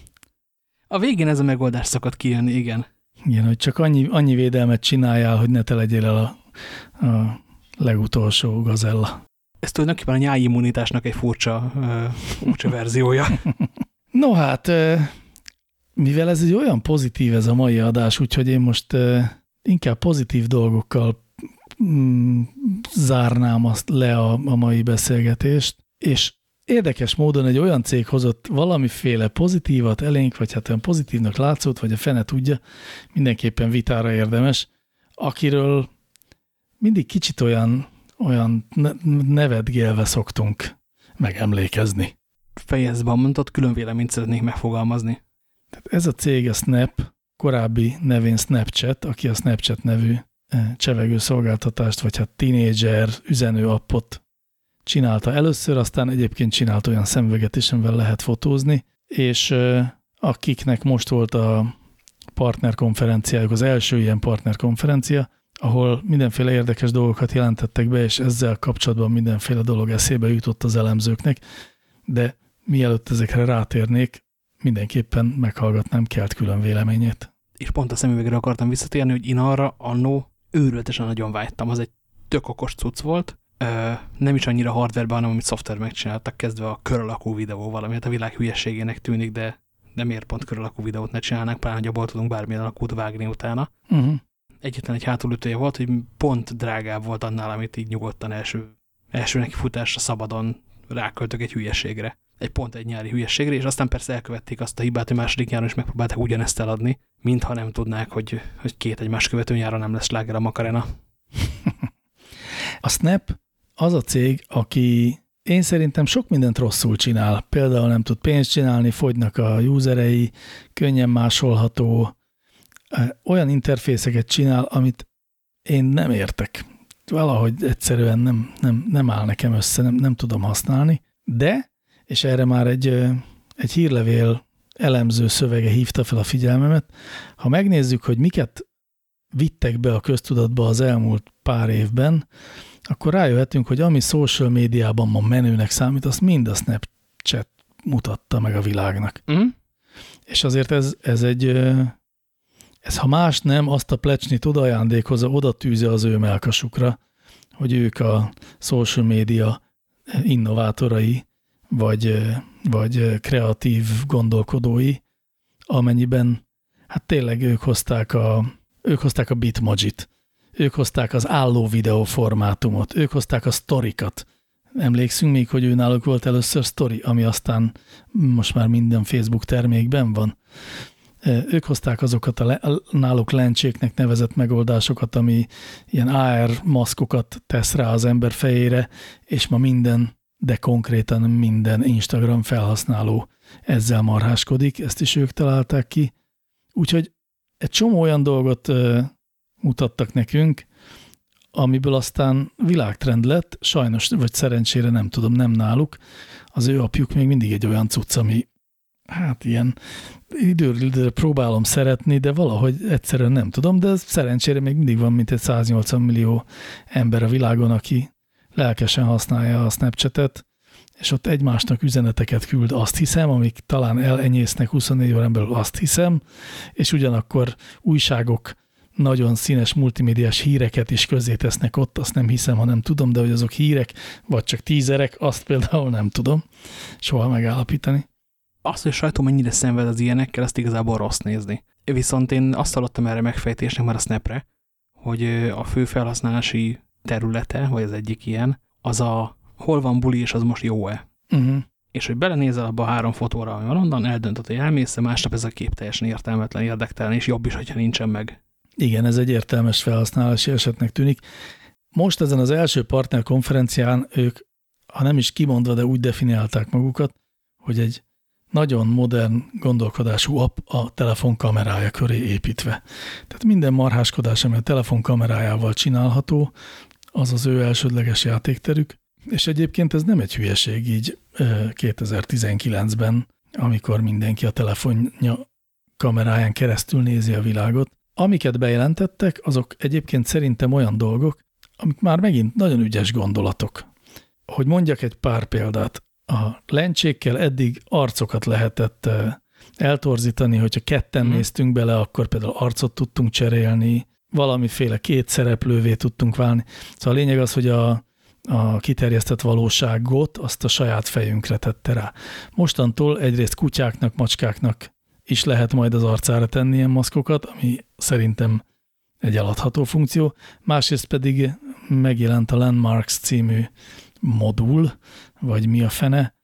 [SPEAKER 1] A végén ez a megoldás szokott kijönni, igen.
[SPEAKER 2] Igen, hogy csak annyi, annyi védelmet csináljál, hogy ne te legyél el a, a legutolsó gazella
[SPEAKER 1] ez tulajdonképpen a nyáimmunitásnak egy furcsa, uh, furcsa verziója.
[SPEAKER 2] No hát, mivel ez egy olyan pozitív ez a mai adás, úgyhogy én most inkább pozitív dolgokkal mm, zárnám azt le a, a mai beszélgetést, és érdekes módon egy olyan cég hozott valamiféle pozitívat elénk, vagy hát olyan pozitívnak látszott, vagy a fene tudja, mindenképpen vitára érdemes, akiről mindig kicsit olyan olyan nevetgélve szoktunk megemlékezni.
[SPEAKER 1] Fejezd be mondott, külön véleményt szeretnék megfogalmazni.
[SPEAKER 2] Tehát ez a cég a Snap, korábbi nevén Snapchat, aki a Snapchat nevű eh, csevegő szolgáltatást, vagy hát tínédzser üzenő appot csinálta először, aztán egyébként csinált olyan szemüveget is, amivel lehet fotózni, és eh, akiknek most volt a partnerkonferenciájuk, az első ilyen partnerkonferencia, ahol mindenféle érdekes dolgokat jelentettek be, és ezzel kapcsolatban mindenféle dolog eszébe jutott az elemzőknek, de mielőtt ezekre rátérnék, mindenképpen meghallgatnám kelt külön véleményét.
[SPEAKER 1] És pont a szemüvegre akartam visszatérni, hogy én arra annó őrületesen nagyon vágytam. Az egy tök okos cucc volt, nem is annyira hardwareben, hanem amit szoftver megcsináltak, kezdve a kör alakú videóval, ami hát a világ hülyeségének tűnik, de, de miért pont kör alakú videót ne csinálnánk, pláne, hogy abból tudunk bármilyen alakút vágni utána. Uh mhm. -huh. Egyetlen egy hátulütője volt, hogy pont drágább volt annál, amit így nyugodtan első, első nekifutásra szabadon ráköltök egy hülyeségre. Egy pont egy nyári hülyeségre, és aztán persze elkövették azt a hibát, hogy második nyáron is megpróbálták ugyanezt eladni, mintha nem tudnák, hogy, hogy két egymás követő nyáron nem lesz sláger a Makarena.
[SPEAKER 2] a Snap az a cég, aki én szerintem sok mindent rosszul csinál. Például nem tud pénzt csinálni, fogynak a userei, könnyen másolható, olyan interfészeket csinál, amit én nem értek. Valahogy egyszerűen nem, nem, nem áll nekem össze, nem, nem tudom használni. De, és erre már egy, egy hírlevél elemző szövege hívta fel a figyelmemet, ha megnézzük, hogy miket vittek be a köztudatba az elmúlt pár évben, akkor rájöhetünk, hogy ami social médiában ma menőnek számít, azt mind a Snapchat mutatta meg a világnak. Mm. És azért ez, ez egy, ez ha más nem, azt a plecsnit oda ajándékozza, oda tűzi az ő melkasukra, hogy ők a social média innovátorai, vagy, vagy kreatív gondolkodói, amennyiben hát tényleg ők hozták a, ők hozták a Bitmojit, ők hozták az álló videó formátumot, ők hozták a sztorikat. Emlékszünk még, hogy ő náluk volt először sztori, ami aztán most már minden Facebook termékben van. Ők hozták azokat a, le, a náluk lencséknek nevezett megoldásokat, ami ilyen AR maszkokat tesz rá az ember fejére, és ma minden, de konkrétan minden Instagram felhasználó ezzel marháskodik, ezt is ők találták ki. Úgyhogy egy csomó olyan dolgot mutattak nekünk, amiből aztán világtrend lett, sajnos, vagy szerencsére nem tudom, nem náluk. Az ő apjuk még mindig egy olyan cucc, ami hát ilyen időről időre próbálom szeretni, de valahogy egyszerűen nem tudom, de szerencsére még mindig van mint egy 180 millió ember a világon, aki lelkesen használja a Snapchatet, és ott egymásnak üzeneteket küld, azt hiszem, amik talán elenyésznek 24 órán belül, azt hiszem, és ugyanakkor újságok nagyon színes multimédiás híreket is tesznek ott, azt nem hiszem, ha nem tudom, de hogy azok hírek, vagy csak tízerek, azt például nem tudom soha megállapítani.
[SPEAKER 1] Azt, hogy a sajtó mennyire szenved az ilyenekkel, azt igazából rossz nézni. Viszont én azt hallottam erre megfejtésnek már a Snapre, hogy a fő felhasználási területe, vagy az egyik ilyen, az a hol van buli, és az most jó-e. Uh mhm. -huh. És hogy belenézel abba a három fotóra, ami van onnan, eldöntöd, hogy elmész, másnap ez a kép teljesen értelmetlen, érdektelen, és jobb is, hogyha nincsen meg.
[SPEAKER 2] Igen, ez egy értelmes felhasználási esetnek tűnik. Most ezen az első partner konferencián ők, ha nem is kimondva, de úgy definiálták magukat, hogy egy nagyon modern gondolkodású app a telefon kamerája köré építve. Tehát minden marháskodás, ami a telefon kamerájával csinálható, az az ő elsődleges játékterük. És egyébként ez nem egy hülyeség így 2019-ben, amikor mindenki a telefonja kameráján keresztül nézi a világot, Amiket bejelentettek, azok egyébként szerintem olyan dolgok, amik már megint nagyon ügyes gondolatok. Hogy mondjak egy pár példát, a lencsékkel eddig arcokat lehetett eh, eltorzítani, hogyha ketten mm. néztünk bele, akkor például arcot tudtunk cserélni, valamiféle két szereplővé tudtunk válni. Szóval a lényeg az, hogy a, a kiterjesztett valóságot azt a saját fejünkre tette rá. Mostantól egyrészt kutyáknak, macskáknak is lehet majd az arcára tenni ilyen maszkokat, ami szerintem egy eladható funkció, másrészt pedig megjelent a Landmarks című modul, vagy mi a fene,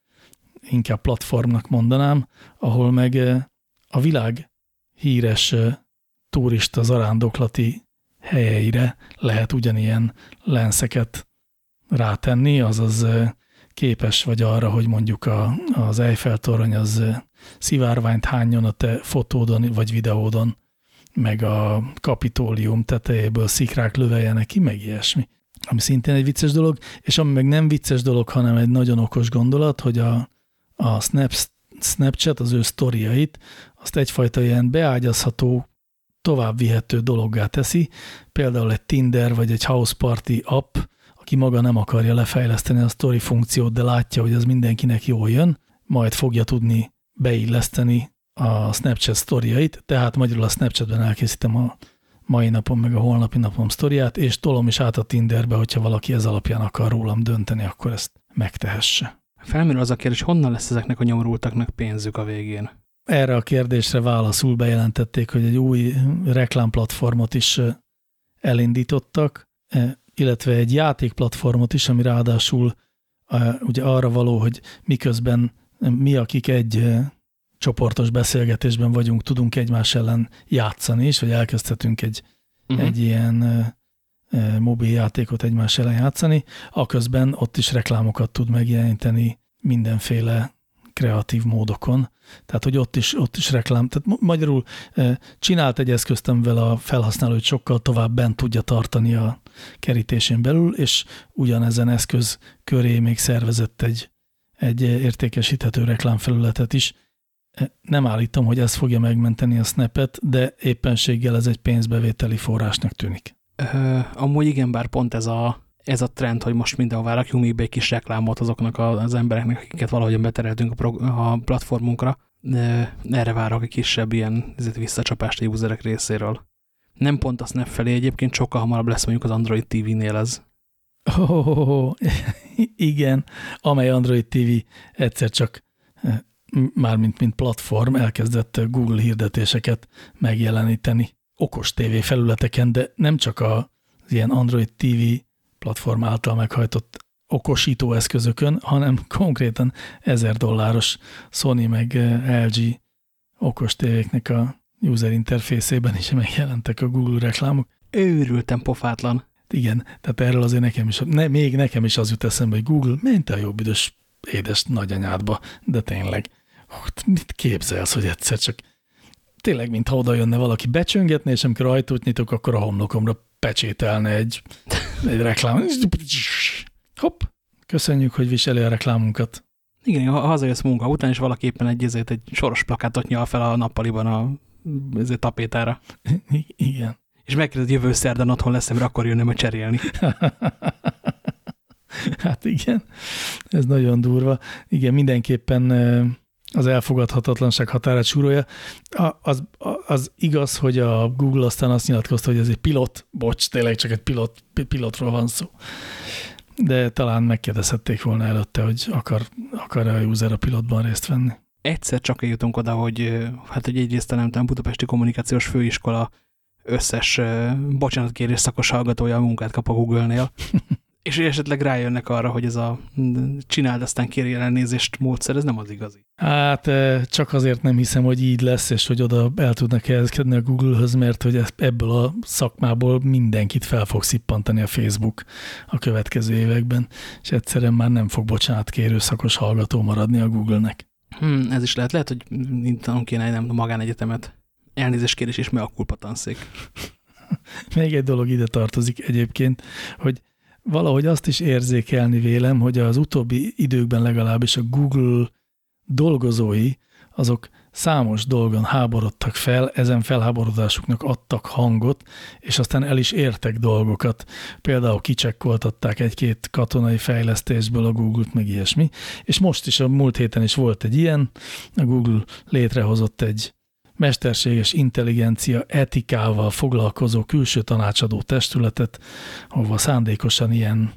[SPEAKER 2] inkább platformnak mondanám, ahol meg a világ híres turista zarándoklati helyeire lehet ugyanilyen lenszeket rátenni, azaz képes vagy arra, hogy mondjuk a, az Eiffel torony az szivárványt hányjon a te fotódon vagy videódon, meg a kapitólium tetejéből szikrák löveljenek ki, meg ilyesmi. Ami szintén egy vicces dolog, és ami meg nem vicces dolog, hanem egy nagyon okos gondolat, hogy a, a Snap, Snapchat az ő sztoriait, azt egyfajta ilyen beágyazható, tovább vihető dologgá teszi, például egy Tinder vagy egy House Party app, aki maga nem akarja lefejleszteni a story funkciót, de látja, hogy az mindenkinek jól jön, majd fogja tudni beilleszteni a Snapchat sztoriait, tehát magyarul a Snapchatben elkészítem a mai napom, meg a holnapi napom sztoriát, és tolom is át a Tinderbe, hogyha valaki ez alapján akar rólam dönteni, akkor ezt megtehesse.
[SPEAKER 1] Felmerül az a kérdés, honnan lesz ezeknek a nyomorultaknak pénzük a végén?
[SPEAKER 2] Erre a kérdésre válaszul bejelentették, hogy egy új reklámplatformot is elindítottak, illetve egy játékplatformot is, ami ráadásul ugye arra való, hogy miközben mi, akik egy csoportos beszélgetésben vagyunk, tudunk egymás ellen játszani is, vagy elkezdhetünk egy, uh -huh. egy ilyen mobil játékot egymás ellen játszani, aközben ott is reklámokat tud megjeleníteni mindenféle kreatív módokon. Tehát, hogy ott is, ott is reklám. Tehát magyarul csinált egy eszközt, amivel a felhasználó hogy sokkal tovább bent tudja tartani a kerítésén belül, és ugyanezen eszköz köré még szervezett egy, egy értékesíthető reklámfelületet is. Nem állítom, hogy ez fogja megmenteni a snapet, de éppenséggel ez egy pénzbevételi forrásnak tűnik.
[SPEAKER 1] Ö, amúgy igen, bár pont ez a, ez a trend, hogy most mindenhová rakjunk még be egy kis reklámot azoknak az embereknek, akiket valahogyan betereltünk a, a platformunkra. Erre várok egy kisebb ilyen visszacsapást a userek részéről. Nem pont a Snap felé, egyébként sokkal hamarabb lesz mondjuk az Android TV-nél ez.
[SPEAKER 2] Oh, igen, amely Android TV egyszer csak mármint mint platform elkezdett Google hirdetéseket megjeleníteni okos TV felületeken, de nem csak az ilyen Android TV platform által meghajtott okosító eszközökön, hanem konkrétan 1000 dolláros Sony meg eh, LG okos tévéknek a user interfészében is megjelentek a Google reklámok.
[SPEAKER 1] Őrültem pofátlan.
[SPEAKER 2] Igen, tehát erről azért nekem is, ne, még nekem is az jut eszembe, hogy Google, ment a jobb idős édes nagyanyádba, de tényleg, mit képzelsz, hogy egyszer csak tényleg, mintha oda jönne valaki becsöngetni, és amikor ajtót nyitok, akkor a homlokomra pecsételne egy, egy reklám. Hopp, köszönjük, hogy viseli a reklámunkat.
[SPEAKER 1] Igen, ha hazajössz munka után, és valaki éppen egy, ezért egy soros plakátot nyal fel a nappaliban a ezért tapétára.
[SPEAKER 2] Igen.
[SPEAKER 1] És megkérdez, jövő szerdán otthon leszem, mert akkor jönnöm a cserélni.
[SPEAKER 2] hát igen, ez nagyon durva. Igen, mindenképpen az elfogadhatatlanság határát súrolja. Az, az igaz, hogy a Google aztán azt nyilatkozta, hogy ez egy pilot, bocs, tényleg csak egy pilot, pilotról van szó. De talán megkérdezhették volna előtte, hogy akar, akar -e a user a pilotban részt venni.
[SPEAKER 1] Egyszer csak eljutunk oda, hogy hát hogy egyrészt nem tudom, Budapesti Kommunikációs Főiskola összes bocsánatkérés szakos hallgatója a munkát kap a Google-nél. És esetleg rájönnek arra, hogy ez a csináld, aztán kérj elnézést módszer, ez nem az igazi.
[SPEAKER 2] Hát csak azért nem hiszem, hogy így lesz, és hogy oda el tudnak helyezkedni a Google-höz, mert hogy ebből a szakmából mindenkit fel fog szippantani a Facebook a következő években, és egyszerűen már nem fog bocsánatkérő szakos hallgató maradni a Google-nek.
[SPEAKER 1] Hmm, ez is lehet. Lehet, hogy tanulunk kéne nem magánegyetemet. Elnézést és meg a kulpa tanszék.
[SPEAKER 2] Még egy dolog ide tartozik egyébként, hogy valahogy azt is érzékelni vélem, hogy az utóbbi időkben legalábbis a Google dolgozói, azok számos dolgon háborodtak fel, ezen felháborodásuknak adtak hangot, és aztán el is értek dolgokat. Például kicsekkoltatták egy-két katonai fejlesztésből a Google-t, meg ilyesmi. És most is a múlt héten is volt egy ilyen, a Google létrehozott egy mesterséges intelligencia etikával foglalkozó külső tanácsadó testületet, ahova szándékosan ilyen,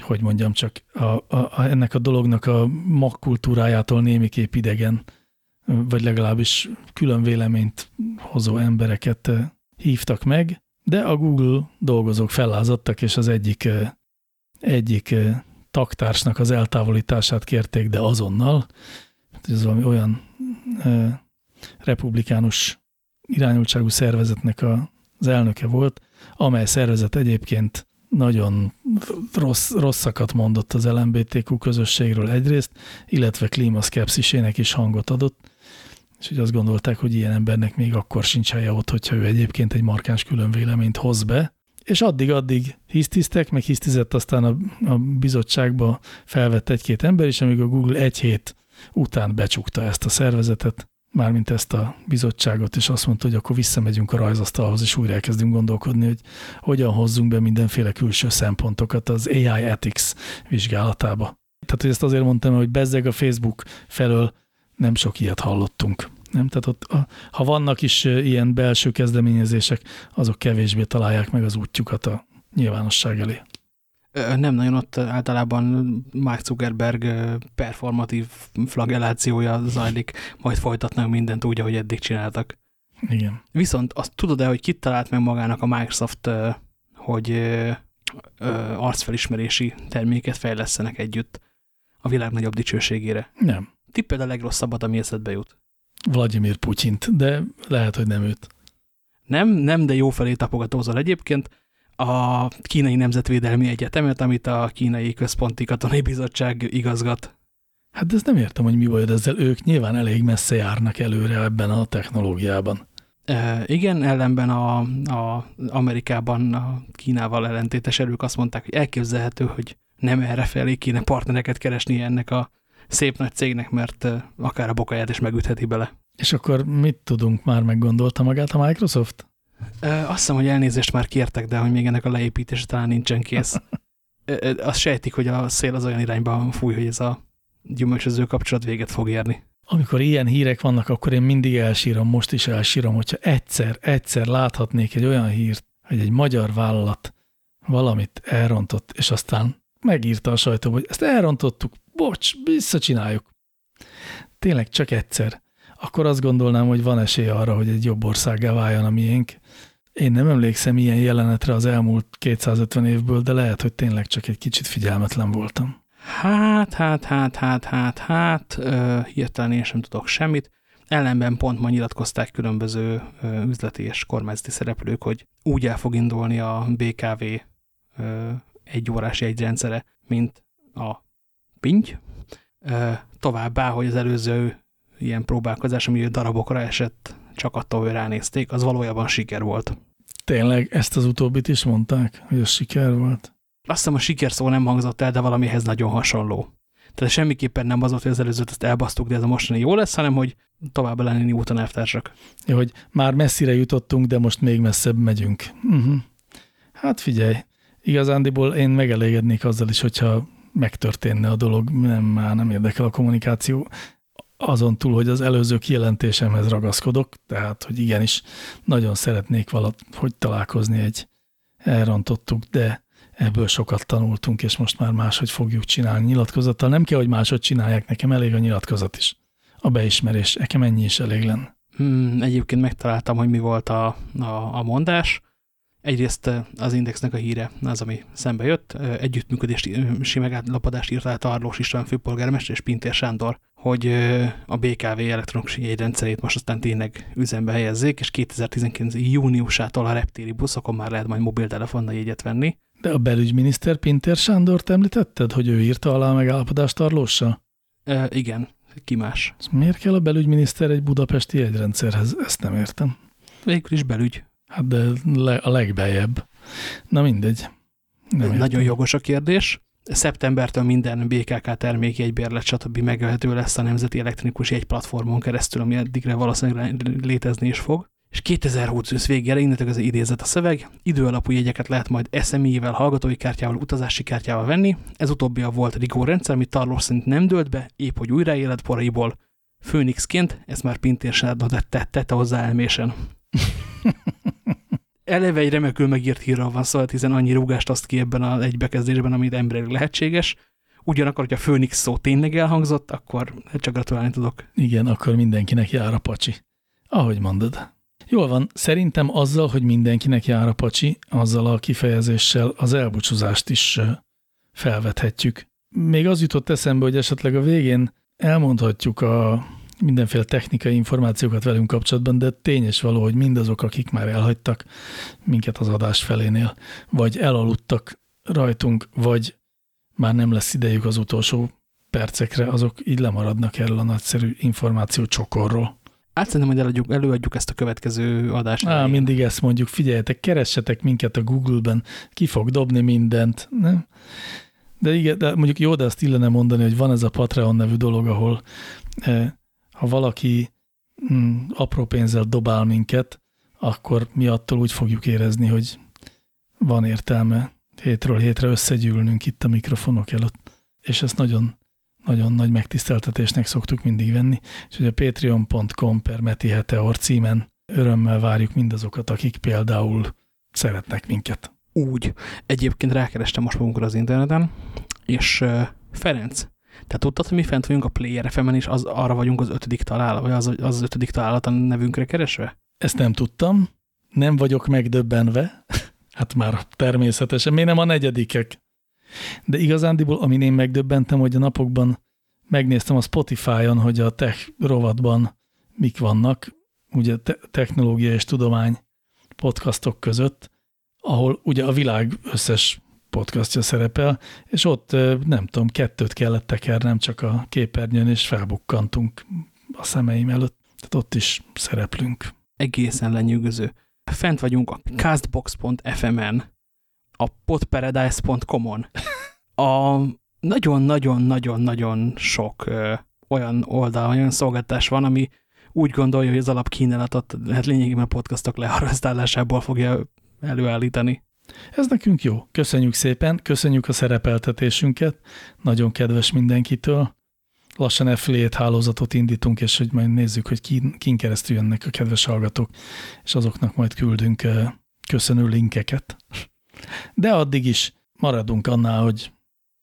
[SPEAKER 2] hogy mondjam csak, a, a, a, ennek a dolognak a magkultúrájától némiképp idegen, vagy legalábbis külön véleményt hozó embereket eh, hívtak meg, de a Google dolgozók fellázadtak, és az egyik, eh, egyik eh, taktársnak az eltávolítását kérték, de azonnal. Ez valami olyan republikánus irányultságú szervezetnek a, az elnöke volt, amely szervezet egyébként nagyon rossz, rosszakat mondott az LMBTQ közösségről egyrészt, illetve klímaszkepszisének is hangot adott, és hogy azt gondolták, hogy ilyen embernek még akkor sincs helye ott, hogyha ő egyébként egy markáns különvéleményt hoz be, és addig-addig hisztiztek, meg hisztizett aztán a, a bizottságba felvett egy-két ember is, amíg a Google egy hét után becsukta ezt a szervezetet, mármint ezt a bizottságot, és azt mondta, hogy akkor visszamegyünk a rajzasztalhoz, és újra elkezdünk gondolkodni, hogy hogyan hozzunk be mindenféle külső szempontokat az AI Ethics vizsgálatába. Tehát, hogy ezt azért mondtam, hogy bezzeg a Facebook felől nem sok ilyet hallottunk. Nem? Tehát ott, ha vannak is ilyen belső kezdeményezések, azok kevésbé találják meg az útjukat a nyilvánosság elé.
[SPEAKER 1] Nem nagyon ott általában Mark Zuckerberg performatív flagellációja zajlik, majd folytatnak mindent úgy, ahogy eddig csináltak.
[SPEAKER 2] Igen.
[SPEAKER 1] Viszont azt tudod-e, hogy kit talált meg magának a Microsoft, hogy arcfelismerési terméket fejlesztenek együtt a világ nagyobb dicsőségére?
[SPEAKER 2] Nem.
[SPEAKER 1] Tipped a legrosszabbat, ami eszedbe jut.
[SPEAKER 2] Vladimir Putyint, de lehet, hogy nem őt.
[SPEAKER 1] Nem, nem, de jó felé tapogatózol egyébként. A Kínai Nemzetvédelmi Egyetemet, amit a Kínai Központi Katonai Bizottság igazgat.
[SPEAKER 2] Hát ezt nem értem, hogy mi baj ezzel. Ők nyilván elég messze járnak előre ebben a technológiában.
[SPEAKER 1] E, igen, ellenben a, a Amerikában a Kínával ellentétes erők azt mondták, hogy elképzelhető, hogy nem erre felé kéne partnereket keresni ennek a szép nagy cégnek, mert akár a bokáját is megütheti bele.
[SPEAKER 2] És akkor mit tudunk már meggondolta magát a Microsoft?
[SPEAKER 1] Azt hiszem, hogy elnézést már kértek, de hogy még ennek a leépítése talán nincsen kész. Azt sejtik, hogy a szél az olyan irányba fúj, hogy ez a gyümölcsöző kapcsolat véget fog érni.
[SPEAKER 2] Amikor ilyen hírek vannak, akkor én mindig elsírom, most is elsírom, hogyha egyszer, egyszer láthatnék egy olyan hírt, hogy egy magyar vállalat valamit elrontott, és aztán megírta a sajtó, hogy ezt elrontottuk, bocs, visszacsináljuk. Tényleg csak egyszer. Akkor azt gondolnám, hogy van esély arra, hogy egy jobb országgá váljon a miénk. Én nem emlékszem ilyen jelenetre az elmúlt 250 évből, de lehet, hogy tényleg csak egy kicsit figyelmetlen voltam.
[SPEAKER 1] Hát, hát, hát, hát, hát, hát, hirtelen én sem tudok semmit. Ellenben pont ma nyilatkozták különböző üzleti és kormányzati szereplők, hogy úgy el fog indulni a BKV ö, egy órás jegyrendszere, mint a pinty. Továbbá, hogy az előző ilyen próbálkozás, ami darabokra esett, csak attól, hogy ránézték, az valójában siker volt.
[SPEAKER 2] Tényleg ezt az utóbbit is mondták, hogy ez siker volt?
[SPEAKER 1] Azt hiszem a siker szó nem hangzott el, de valamihez nagyon hasonló. Tehát semmiképpen nem az volt, hogy az előzőt ezt elbasztuk, de ez a mostani jó lesz, hanem hogy tovább lenni úton elvtársak.
[SPEAKER 2] Ja, hogy már messzire jutottunk, de most még messzebb megyünk. Uh mhm. -huh. Hát figyelj, igazándiból én megelégednék azzal is, hogyha megtörténne a dolog, nem, már nem érdekel a kommunikáció, azon túl, hogy az előző kijelentésemhez ragaszkodok, tehát, hogy igenis nagyon szeretnék valahogy találkozni egy elrontottuk, de ebből sokat tanultunk, és most már máshogy fogjuk csinálni nyilatkozattal. Nem kell, hogy máshogy csinálják, nekem elég a nyilatkozat is. A beismerés, nekem ennyi is elég lenne.
[SPEAKER 1] Hmm, egyébként megtaláltam, hogy mi volt a, a, a mondás. Egyrészt az Indexnek a híre az, ami szembe jött. Együttműködési megállapodást írt át Arlós István főpolgármester és Pintér Sándor, hogy a BKV elektronikus jegyrendszerét most aztán tényleg üzembe helyezzék, és 2019. júniusától a reptéri buszokon már lehet majd mobiltelefonnal jegyet venni.
[SPEAKER 2] De a belügyminiszter Pintér Sándort említetted, hogy ő írta alá a megállapodást Arlóssal?
[SPEAKER 1] E, igen, ki más.
[SPEAKER 2] Miért kell a belügyminiszter egy budapesti jegyrendszerhez? Ezt nem értem.
[SPEAKER 1] Végül is belügy.
[SPEAKER 2] Hát de a legbejebb. Na mindegy.
[SPEAKER 1] Nem Nagyon jogos a kérdés. Szeptembertől minden BKK termék egybérlet, stb. megvehető lesz a Nemzeti Elektronikus egy platformon keresztül, ami eddigre valószínűleg létezni is fog. És 2020 ősz végére, innentől az idézet a szöveg, időalapú jegyeket lehet majd SMI-vel, hallgatói kártyával, utazási kártyával venni. Ez utóbbi a volt Rigó rendszer, ami Tarlós szerint nem dőlt be, épp hogy újraélet poraiból. Főnixként, ezt már Pintér Sárdot tette hozzá elmésen. eleve egy remekül megírt hírral van szó, hiszen annyi rúgást azt ki ebben az egybekezdésben, amit emberileg lehetséges. Ugyanakkor, hogyha Főnix szó tényleg elhangzott, akkor csak gratulálni tudok.
[SPEAKER 2] Igen, akkor mindenkinek jár a pacsi. Ahogy mondod. Jól van, szerintem azzal, hogy mindenkinek jár a pacsi, azzal a kifejezéssel az elbúcsúzást is felvethetjük. Még az jutott eszembe, hogy esetleg a végén elmondhatjuk a mindenféle technikai információkat velünk kapcsolatban, de tényes való, hogy mindazok, akik már elhagytak minket az adás felénél, vagy elaludtak rajtunk, vagy már nem lesz idejük az utolsó percekre, azok így lemaradnak erről a nagyszerű információ csokorról.
[SPEAKER 1] Hát szerintem, hogy előadjuk, előadjuk ezt a következő adást.
[SPEAKER 2] Á, mindig ezt mondjuk, figyeljetek, keressetek minket a Google-ben, ki fog dobni mindent. Nem? De igen, de mondjuk jó, de azt illene mondani, hogy van ez a Patreon nevű dolog, ahol eh, ha valaki mm, apró pénzzel dobál minket, akkor mi attól úgy fogjuk érezni, hogy van értelme hétről hétre összegyűlnünk itt a mikrofonok előtt. És ezt nagyon, nagyon nagy megtiszteltetésnek szoktuk mindig venni, és hogy a patreon.com per Meti Heteor címen örömmel várjuk mindazokat, akik például szeretnek minket.
[SPEAKER 1] Úgy. Egyébként rákerestem most magunkra az interneten, és Ferenc, te tudtad, hogy mi fent vagyunk a Player fm és az, arra vagyunk az ötödik találat, vagy az, az, az ötödik találat a nevünkre keresve?
[SPEAKER 2] Ezt nem tudtam, nem vagyok megdöbbenve, hát már természetesen, miért nem a negyedikek? De igazándiból, amin én megdöbbentem, hogy a napokban megnéztem a Spotify-on, hogy a tech rovatban mik vannak, ugye te technológia és tudomány podcastok között, ahol ugye a világ összes podcastja szerepel, és ott nem tudom, kettőt kellett tekernem csak a képernyőn, és felbukkantunk a szemeim előtt. Tehát ott is szereplünk.
[SPEAKER 1] Egészen lenyűgöző. Fent vagyunk a castbox.fm-en, a podparadise.com-on, a nagyon-nagyon-nagyon-nagyon sok ö, olyan oldal, olyan szolgáltás van, ami úgy gondolja, hogy az alapkínálatot hát lényegében a podcastok leharasztálásából fogja előállítani.
[SPEAKER 2] Ez nekünk jó. Köszönjük szépen, köszönjük a szerepeltetésünket, nagyon kedves mindenkitől. Lassan affiliate hálózatot indítunk, és hogy majd nézzük, hogy kin, kin keresztül jönnek a kedves hallgatók, és azoknak majd küldünk köszönő linkeket. De addig is maradunk annál, hogy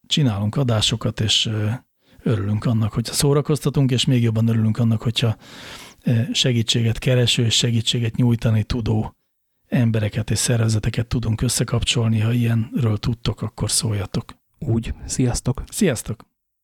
[SPEAKER 2] csinálunk adásokat, és örülünk annak, hogyha szórakoztatunk, és még jobban örülünk annak, hogyha segítséget kereső és segítséget nyújtani tudó embereket és szervezeteket tudunk összekapcsolni. Ha ilyenről tudtok, akkor szóljatok.
[SPEAKER 1] Úgy. Sziasztok!
[SPEAKER 2] Sziasztok!